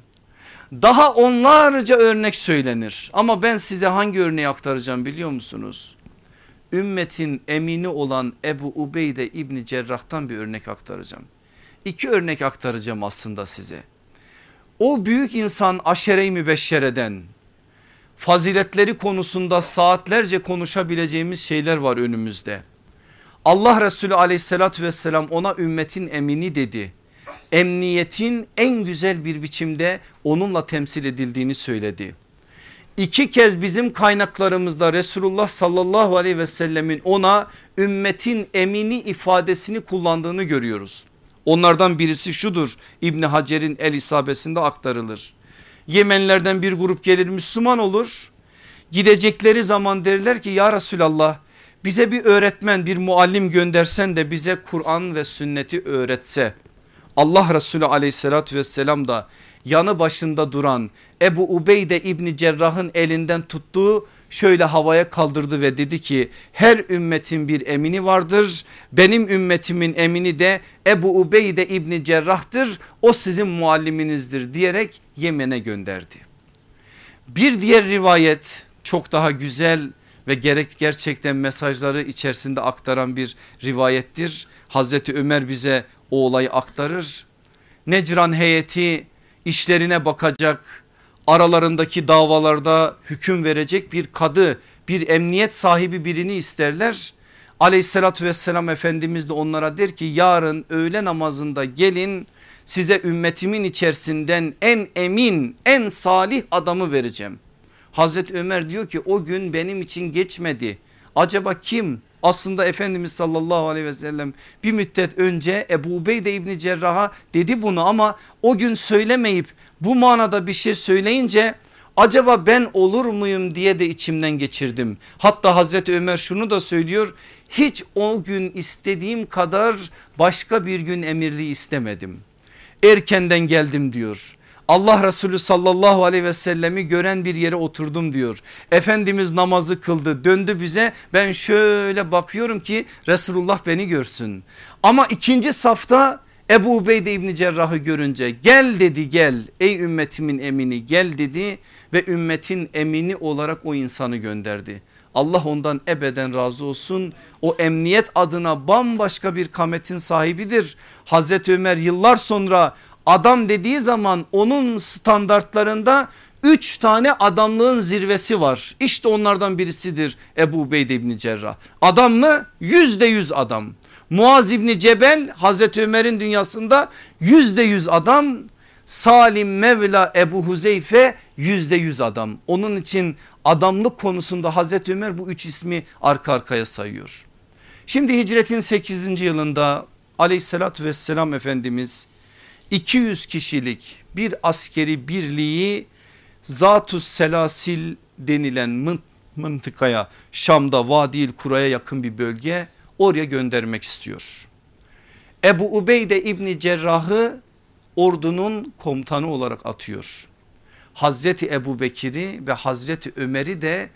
Daha onlarca örnek söylenir ama ben size hangi örneği aktaracağım biliyor musunuz? Ümmetin emini olan Ebu Ubeyde İbni Cerrah'tan bir örnek aktaracağım. İki örnek aktaracağım aslında size. O büyük insan aşere-i mübeşşereden faziletleri konusunda saatlerce konuşabileceğimiz şeyler var önümüzde. Allah Resulü aleyhissalatü vesselam ona ümmetin emini dedi. Emniyetin en güzel bir biçimde onunla temsil edildiğini söyledi. İki kez bizim kaynaklarımızda Resulullah sallallahu aleyhi ve sellemin ona ümmetin emini ifadesini kullandığını görüyoruz. Onlardan birisi şudur İbni Hacer'in el isabesinde aktarılır. Yemenlerden bir grup gelir Müslüman olur. Gidecekleri zaman derler ki ya Resulallah bize bir öğretmen bir muallim göndersen de bize Kur'an ve sünneti öğretse. Allah Resulü aleyhissalatü vesselam da yanı başında duran Ebu Ubeyde İbni Cerrah'ın elinden tuttuğu şöyle havaya kaldırdı ve dedi ki her ümmetin bir emini vardır. Benim ümmetimin emini de Ebu Ubeyde İbni Cerrah'tır o sizin mualliminizdir diyerek Yemen'e gönderdi. Bir diğer rivayet çok daha güzel ve gerek gerçekten mesajları içerisinde aktaran bir rivayettir. Hazreti Ömer bize o olayı aktarır. Necran heyeti işlerine bakacak aralarındaki davalarda hüküm verecek bir kadı bir emniyet sahibi birini isterler. Aleyhissalatü vesselam Efendimiz de onlara der ki yarın öğle namazında gelin size ümmetimin içerisinden en emin en salih adamı vereceğim. Hazreti Ömer diyor ki o gün benim için geçmedi. Acaba kim? Aslında Efendimiz sallallahu aleyhi ve sellem bir müddet önce Ebu Ubeyde İbni Cerrah'a dedi bunu ama o gün söylemeyip bu manada bir şey söyleyince Acaba ben olur muyum diye de içimden geçirdim. Hatta Hazreti Ömer şunu da söylüyor. Hiç o gün istediğim kadar başka bir gün emirliği istemedim. Erkenden geldim diyor. Allah Resulü sallallahu aleyhi ve sellemi gören bir yere oturdum diyor. Efendimiz namazı kıldı döndü bize ben şöyle bakıyorum ki Resulullah beni görsün. Ama ikinci safta Ebu Ubeyde İbni Cerrah'ı görünce gel dedi gel ey ümmetimin emini gel dedi ve ümmetin emini olarak o insanı gönderdi. Allah ondan ebeden razı olsun. O emniyet adına bambaşka bir kametin sahibidir. Hazreti Ömer yıllar sonra adam dediği zaman onun standartlarında üç tane adamlığın zirvesi var. İşte onlardan birisidir Ebu Ubeyde İbni Cerrah. Adam mı? Yüzde yüz adam. Muaz İbni Cebel Hazreti Ömer'in dünyasında yüzde yüz adam. Salim Mevla Ebu Huzeyfe yüzde yüz adam. Onun için adamlık konusunda Hazreti Ömer bu üç ismi arka arkaya sayıyor. Şimdi hicretin 8. yılında aleyhissalatü vesselam Efendimiz 200 kişilik bir askeri birliği Zatus Selasil denilen mıntıkaya Şam'da Vadil Kura'ya yakın bir bölge oraya göndermek istiyor. Ebu Ubeyde İbni Cerrah'ı ordunun komutanı olarak atıyor. Hazreti Ebu Bekir'i ve Hazreti Ömer'i de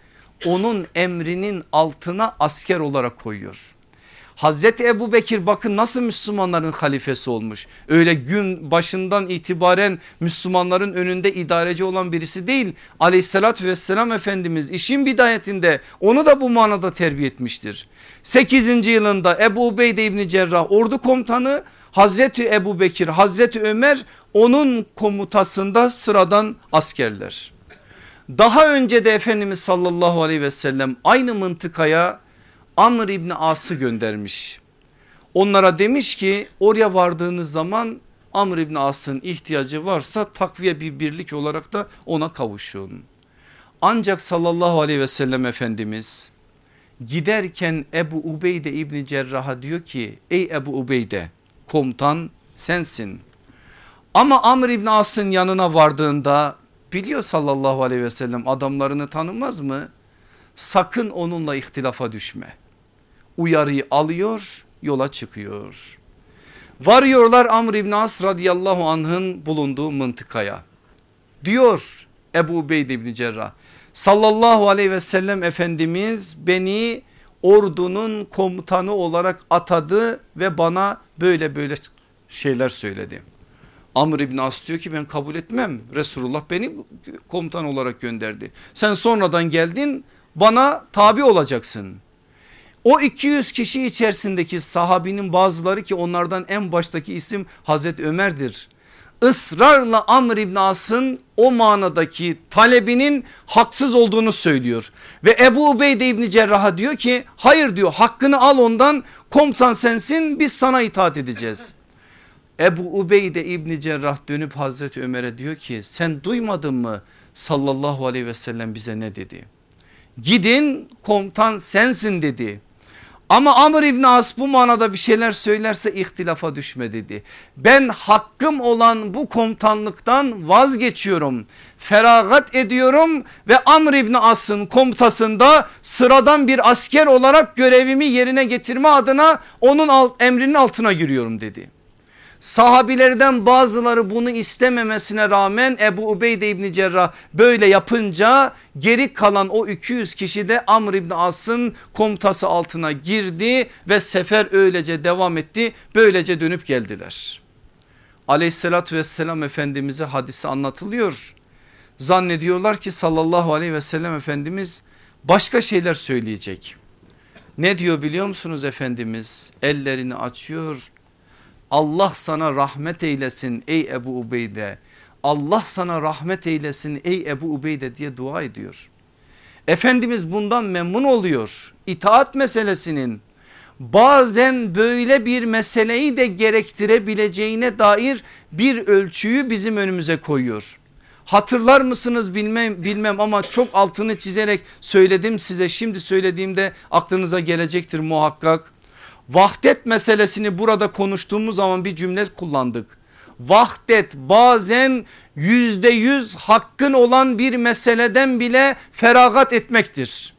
onun emrinin altına asker olarak koyuyor. Hazreti Ebu Bekir bakın nasıl Müslümanların halifesi olmuş. Öyle gün başından itibaren Müslümanların önünde idareci olan birisi değil. Aleyhissalatü vesselam Efendimiz işin bidayetinde onu da bu manada terbiye etmiştir. 8. yılında Ebu Ubeyde İbni Cerrah ordu komutanı Hazreti Ebu Bekir Hazreti Ömer onun komutasında sıradan askerler. Daha önce de Efendimiz sallallahu aleyhi ve sellem aynı mıntıkaya Amr İbni As'ı göndermiş. Onlara demiş ki oraya vardığınız zaman Amr İbni As'ın ihtiyacı varsa takviye bir birlik olarak da ona kavuşun. Ancak sallallahu aleyhi ve sellem Efendimiz giderken Ebu Ubeyde İbni Cerrah'a diyor ki ey Ebu Ubeyde komutan sensin. Ama Amr İbni As'ın yanına vardığında biliyor sallallahu aleyhi ve sellem adamlarını tanımaz mı? Sakın onunla ihtilafa düşme uyarıyı alıyor yola çıkıyor. Varıyorlar Amr İbn As radıyallahu anh'ın bulunduğu mıntıkaya. Diyor Ebu Ubeyd İbni Cerrah sallallahu aleyhi ve sellem Efendimiz beni ordunun komutanı olarak atadı ve bana böyle böyle şeyler söyledi. Amr İbn As diyor ki ben kabul etmem Resulullah beni komutan olarak gönderdi. Sen sonradan geldin bana tabi olacaksın. O 200 kişi içerisindeki sahabinin bazıları ki onlardan en baştaki isim Hazreti Ömer'dir. Israrla Amr İbn As'ın o manadaki talebinin haksız olduğunu söylüyor. Ve Ebu Ubeyde İbni Cerrah'a diyor ki hayır diyor hakkını al ondan komutan sensin biz sana itaat edeceğiz. Ebu Ubeyde İbni Cerrah dönüp Hazreti Ömer'e diyor ki sen duymadın mı sallallahu aleyhi ve sellem bize ne dedi? Gidin komutan sensin dedi. Ama Amr İbni As bu manada bir şeyler söylerse ihtilafa düşme dedi. Ben hakkım olan bu komutanlıktan vazgeçiyorum. Feragat ediyorum ve Amr İbni As'ın komutasında sıradan bir asker olarak görevimi yerine getirme adına onun emrinin altına giriyorum dedi. Sahabilerden bazıları bunu istememesine rağmen Ebu Ubeyde İbni Cerrah böyle yapınca geri kalan o 200 kişi de Amr İbni As'ın komutası altına girdi ve sefer öylece devam etti. Böylece dönüp geldiler. Aleyhissalatü vesselam Efendimiz'e hadisi anlatılıyor. Zannediyorlar ki sallallahu aleyhi ve sellem Efendimiz başka şeyler söyleyecek. Ne diyor biliyor musunuz Efendimiz? Ellerini açıyor Allah sana rahmet eylesin ey Ebu Ubeyde. Allah sana rahmet eylesin ey Ebu Ubeyde diye dua ediyor. Efendimiz bundan memnun oluyor. İtaat meselesinin bazen böyle bir meseleyi de gerektirebileceğine dair bir ölçüyü bizim önümüze koyuyor. Hatırlar mısınız bilmem, bilmem ama çok altını çizerek söyledim size şimdi söylediğimde aklınıza gelecektir muhakkak. Vahdet meselesini burada konuştuğumuz zaman bir cümle kullandık. Vahdet bazen yüzde yüz hakkın olan bir meseleden bile feragat etmektir.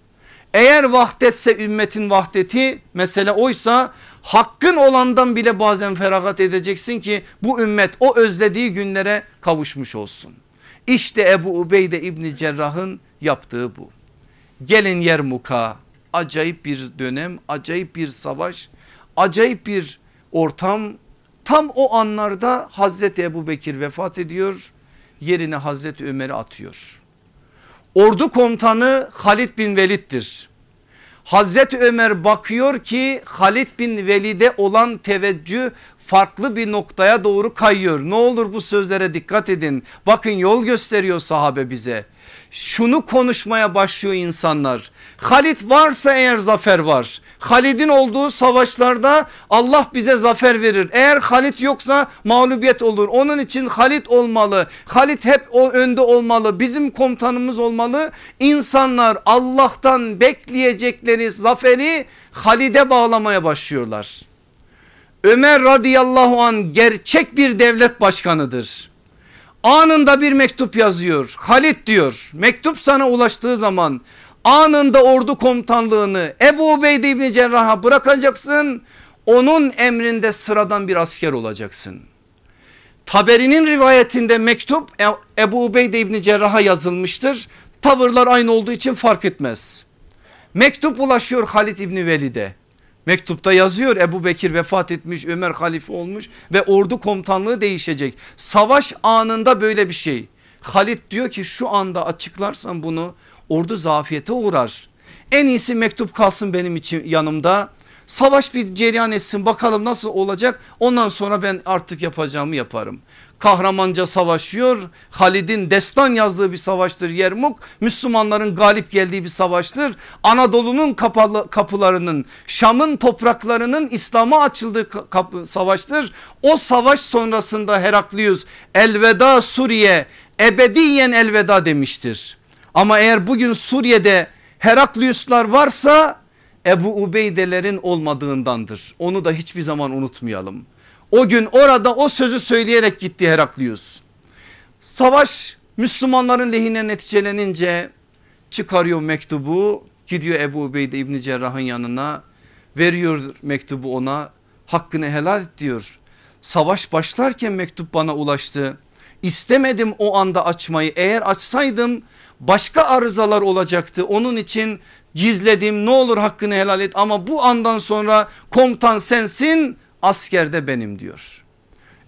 Eğer vahdetse ümmetin vahdeti mesele oysa hakkın olandan bile bazen feragat edeceksin ki bu ümmet o özlediği günlere kavuşmuş olsun. İşte Ebu Ubeyde İbni Cerrah'ın yaptığı bu. Gelin Yermuk'a acayip bir dönem acayip bir savaş acayip bir ortam tam o anlarda Hazreti Ebu Bekir vefat ediyor yerine Hazreti Ömer'i atıyor. Ordu komutanı Halid bin Velid'dir. Hazreti Ömer bakıyor ki Halid bin Velid'e olan teveccüh farklı bir noktaya doğru kayıyor. Ne olur bu sözlere dikkat edin. Bakın yol gösteriyor sahabe bize şunu konuşmaya başlıyor insanlar. Halit varsa eğer zafer var. Halid'in olduğu savaşlarda Allah bize zafer verir. Eğer Halit yoksa mağlubiyet olur. Onun için Halit olmalı. Halit hep o önde olmalı. Bizim komutanımız olmalı. İnsanlar Allah'tan bekleyecekleri zaferi Halid'e bağlamaya başlıyorlar. Ömer radıyallahu an gerçek bir devlet başkanıdır anında bir mektup yazıyor. Halit diyor mektup sana ulaştığı zaman anında ordu komutanlığını Ebu Ubeyde İbni Cerrah'a bırakacaksın. Onun emrinde sıradan bir asker olacaksın. Taberi'nin rivayetinde mektup e- Ebu Ubeyde İbni Cerrah'a yazılmıştır. Tavırlar aynı olduğu için fark etmez. Mektup ulaşıyor Halit İbni Velid'e. Mektupta yazıyor Ebu Bekir vefat etmiş Ömer halife olmuş ve ordu komutanlığı değişecek. Savaş anında böyle bir şey. Halit diyor ki şu anda açıklarsam bunu ordu zafiyete uğrar. En iyisi mektup kalsın benim için yanımda. Savaş bir cereyan etsin bakalım nasıl olacak ondan sonra ben artık yapacağımı yaparım kahramanca savaşıyor. Halid'in destan yazdığı bir savaştır Yermuk. Müslümanların galip geldiği bir savaştır. Anadolu'nun kapılarının Şam'ın topraklarının İslam'a açıldığı savaştır. O savaş sonrasında Heraklius elveda Suriye ebediyen elveda demiştir. Ama eğer bugün Suriye'de Herakliuslar varsa Ebu Ubeyde'lerin olmadığındandır. Onu da hiçbir zaman unutmayalım. O gün orada o sözü söyleyerek gitti Heraklius. Savaş Müslümanların lehine neticelenince çıkarıyor mektubu gidiyor Ebu Ubeyde İbni Cerrah'ın yanına veriyor mektubu ona hakkını helal et diyor. Savaş başlarken mektup bana ulaştı. İstemedim o anda açmayı eğer açsaydım başka arızalar olacaktı. Onun için gizledim ne olur hakkını helal et ama bu andan sonra komutan sensin asker de benim diyor.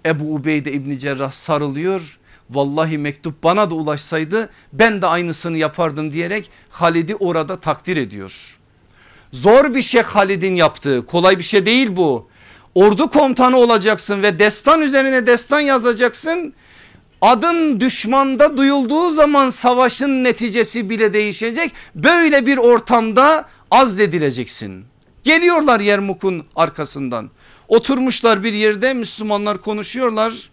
Ebu Ubeyde İbni Cerrah sarılıyor. Vallahi mektup bana da ulaşsaydı ben de aynısını yapardım diyerek Halid'i orada takdir ediyor. Zor bir şey Halid'in yaptığı kolay bir şey değil bu. Ordu komutanı olacaksın ve destan üzerine destan yazacaksın. Adın düşmanda duyulduğu zaman savaşın neticesi bile değişecek. Böyle bir ortamda azledileceksin. Geliyorlar Yermuk'un arkasından. Oturmuşlar bir yerde Müslümanlar konuşuyorlar.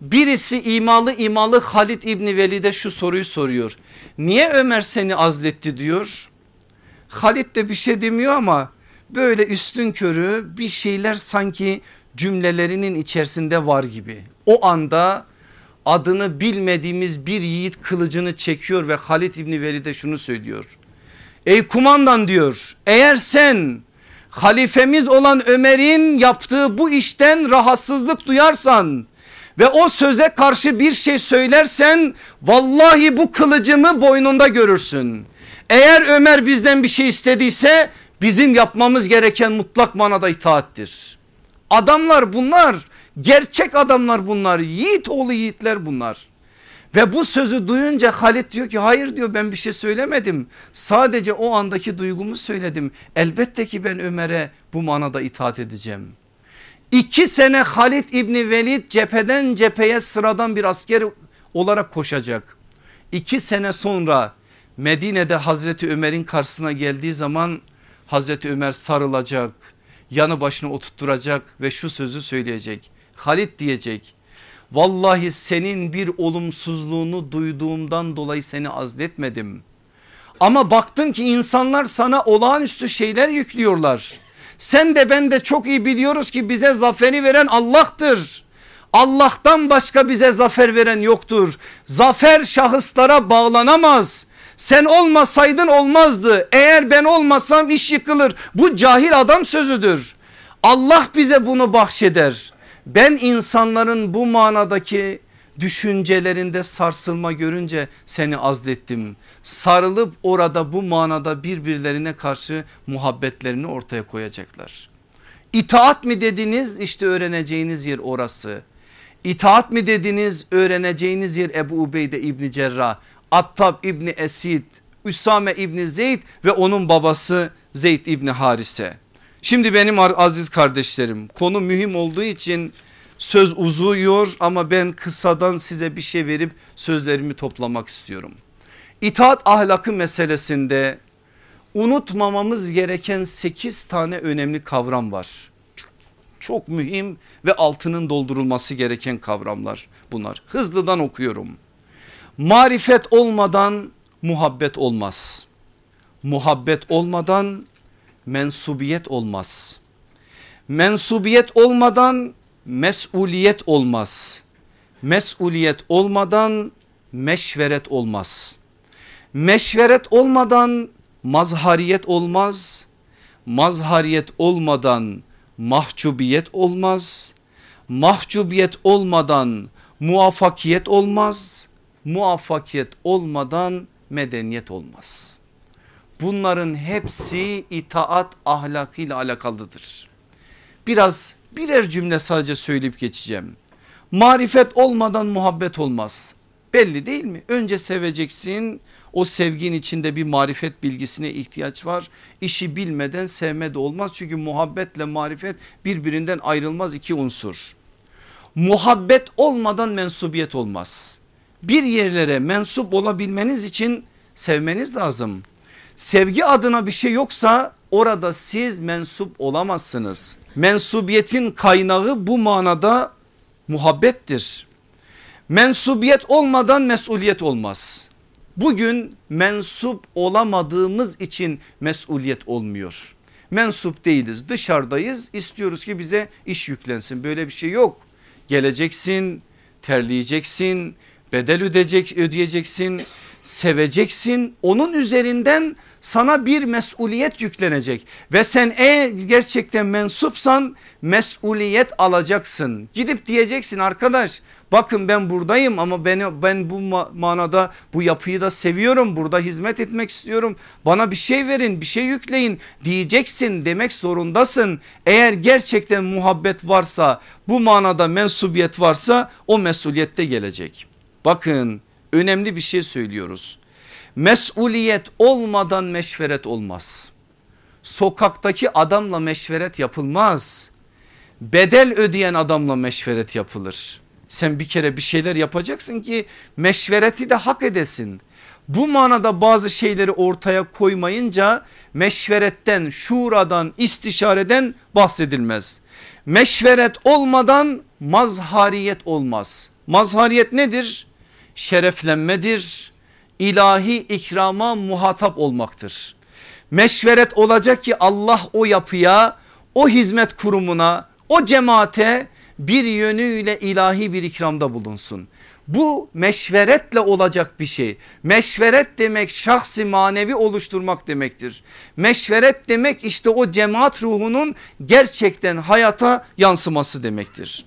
Birisi imalı imalı Halid İbni Velid'e şu soruyu soruyor. Niye Ömer seni azletti diyor. Halid de bir şey demiyor ama böyle üstün körü bir şeyler sanki cümlelerinin içerisinde var gibi. O anda adını bilmediğimiz bir yiğit kılıcını çekiyor ve Halid İbni Velid'e şunu söylüyor. Ey kumandan diyor eğer sen halifemiz olan Ömer'in yaptığı bu işten rahatsızlık duyarsan ve o söze karşı bir şey söylersen vallahi bu kılıcımı boynunda görürsün. Eğer Ömer bizden bir şey istediyse bizim yapmamız gereken mutlak manada itaattir. Adamlar bunlar gerçek adamlar bunlar yiğit oğlu yiğitler bunlar. Ve bu sözü duyunca Halit diyor ki hayır diyor ben bir şey söylemedim. Sadece o andaki duygumu söyledim. Elbette ki ben Ömer'e bu manada itaat edeceğim. İki sene Halit İbni Velid cepheden cepheye sıradan bir asker olarak koşacak. İki sene sonra Medine'de Hazreti Ömer'in karşısına geldiği zaman Hazreti Ömer sarılacak yanı başına oturtturacak ve şu sözü söyleyecek. Halit diyecek Vallahi senin bir olumsuzluğunu duyduğumdan dolayı seni azletmedim. Ama baktım ki insanlar sana olağanüstü şeyler yüklüyorlar. Sen de ben de çok iyi biliyoruz ki bize zaferi veren Allah'tır. Allah'tan başka bize zafer veren yoktur. Zafer şahıslara bağlanamaz. Sen olmasaydın olmazdı. Eğer ben olmasam iş yıkılır. Bu cahil adam sözüdür. Allah bize bunu bahşeder. Ben insanların bu manadaki düşüncelerinde sarsılma görünce seni azlettim. Sarılıp orada bu manada birbirlerine karşı muhabbetlerini ortaya koyacaklar. İtaat mi dediniz işte öğreneceğiniz yer orası. İtaat mi dediniz öğreneceğiniz yer Ebu Ubeyde İbni Cerrah, Attab İbni Esid, Üsame İbni Zeyd ve onun babası Zeyd İbni Harise. Şimdi benim aziz kardeşlerim konu mühim olduğu için söz uzuyor ama ben kısadan size bir şey verip sözlerimi toplamak istiyorum. İtaat ahlakı meselesinde unutmamamız gereken 8 tane önemli kavram var. Çok mühim ve altının doldurulması gereken kavramlar bunlar. Hızlıdan okuyorum. Marifet olmadan muhabbet olmaz. Muhabbet olmadan mensubiyet olmaz. Mensubiyet olmadan mesuliyet olmaz. Mesuliyet olmadan meşveret olmaz. Meşveret olmadan mazhariyet olmaz. Mazhariyet olmadan mahcubiyet olmaz. Mahcubiyet olmadan muvaffakiyet olmaz. Muvaffakiyet olmadan medeniyet olmaz. Bunların hepsi itaat ahlakıyla alakalıdır. Biraz birer cümle sadece söyleyip geçeceğim. Marifet olmadan muhabbet olmaz. Belli değil mi? Önce seveceksin. O sevgin içinde bir marifet bilgisine ihtiyaç var. İşi bilmeden sevme de olmaz. Çünkü muhabbetle marifet birbirinden ayrılmaz iki unsur. Muhabbet olmadan mensubiyet olmaz. Bir yerlere mensup olabilmeniz için sevmeniz lazım. Sevgi adına bir şey yoksa orada siz mensup olamazsınız. Mensubiyetin kaynağı bu manada muhabbettir. Mensubiyet olmadan mesuliyet olmaz. Bugün mensup olamadığımız için mesuliyet olmuyor. Mensup değiliz dışarıdayız istiyoruz ki bize iş yüklensin böyle bir şey yok. Geleceksin terleyeceksin bedel ödeyecek, ödeyeceksin seveceksin onun üzerinden sana bir mesuliyet yüklenecek ve sen eğer gerçekten mensupsan mesuliyet alacaksın. Gidip diyeceksin arkadaş bakın ben buradayım ama beni, ben bu manada bu yapıyı da seviyorum burada hizmet etmek istiyorum. Bana bir şey verin bir şey yükleyin diyeceksin demek zorundasın. Eğer gerçekten muhabbet varsa bu manada mensubiyet varsa o mesuliyette gelecek. Bakın önemli bir şey söylüyoruz. Mesuliyet olmadan meşveret olmaz. Sokaktaki adamla meşveret yapılmaz. Bedel ödeyen adamla meşveret yapılır. Sen bir kere bir şeyler yapacaksın ki meşvereti de hak edesin. Bu manada bazı şeyleri ortaya koymayınca meşveretten, şuradan, istişareden bahsedilmez. Meşveret olmadan mazhariyet olmaz. Mazhariyet nedir? Şereflenmedir, ilahi ikrama muhatap olmaktır. Meşveret olacak ki Allah o yapıya, o hizmet kurumuna, o cemaate bir yönüyle ilahi bir ikramda bulunsun. Bu meşveretle olacak bir şey. Meşveret demek şahsi manevi oluşturmak demektir. Meşveret demek işte o cemaat ruhunun gerçekten hayata yansıması demektir.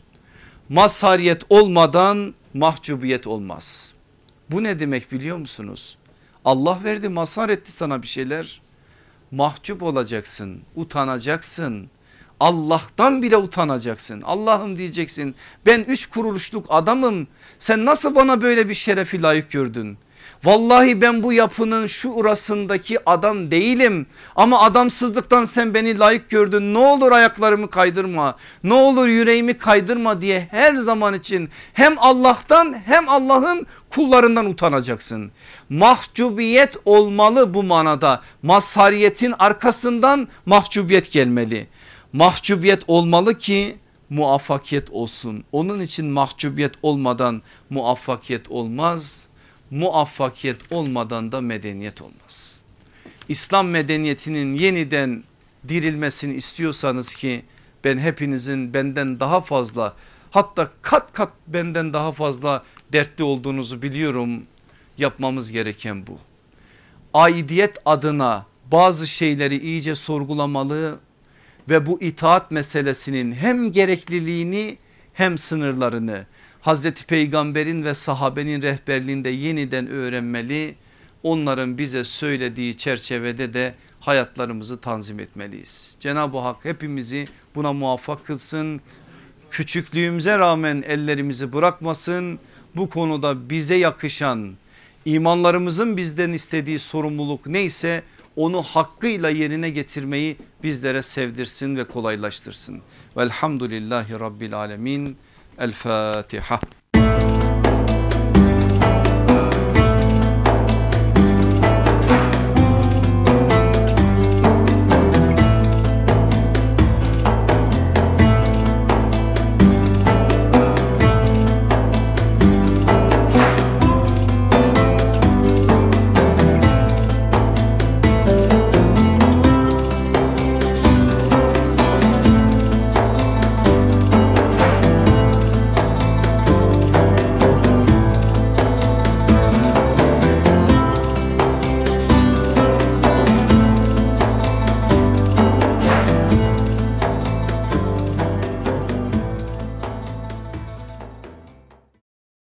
Mazhariyet olmadan mahcubiyet olmaz. Bu ne demek biliyor musunuz? Allah verdi mazhar etti sana bir şeyler. Mahcup olacaksın, utanacaksın. Allah'tan bile utanacaksın. Allah'ım diyeceksin ben üç kuruluşluk adamım. Sen nasıl bana böyle bir şerefi layık gördün? Vallahi ben bu yapının şu urasındaki adam değilim ama adamsızlıktan sen beni layık gördün ne olur ayaklarımı kaydırma ne olur yüreğimi kaydırma diye her zaman için hem Allah'tan hem Allah'ın kullarından utanacaksın. Mahcubiyet olmalı bu manada mazhariyetin arkasından mahcubiyet gelmeli. Mahcubiyet olmalı ki muvaffakiyet olsun. Onun için mahcubiyet olmadan muvaffakiyet olmaz muvaffakiyet olmadan da medeniyet olmaz. İslam medeniyetinin yeniden dirilmesini istiyorsanız ki ben hepinizin benden daha fazla hatta kat kat benden daha fazla dertli olduğunuzu biliyorum. Yapmamız gereken bu. Aidiyet adına bazı şeyleri iyice sorgulamalı ve bu itaat meselesinin hem gerekliliğini hem sınırlarını Hazreti Peygamber'in ve sahabenin rehberliğinde yeniden öğrenmeli. Onların bize söylediği çerçevede de hayatlarımızı tanzim etmeliyiz. Cenab-ı Hak hepimizi buna muvaffak kılsın. Küçüklüğümüze rağmen ellerimizi bırakmasın. Bu konuda bize yakışan imanlarımızın bizden istediği sorumluluk neyse onu hakkıyla yerine getirmeyi bizlere sevdirsin ve kolaylaştırsın. Velhamdülillahi Rabbil Alemin. El Fatiha.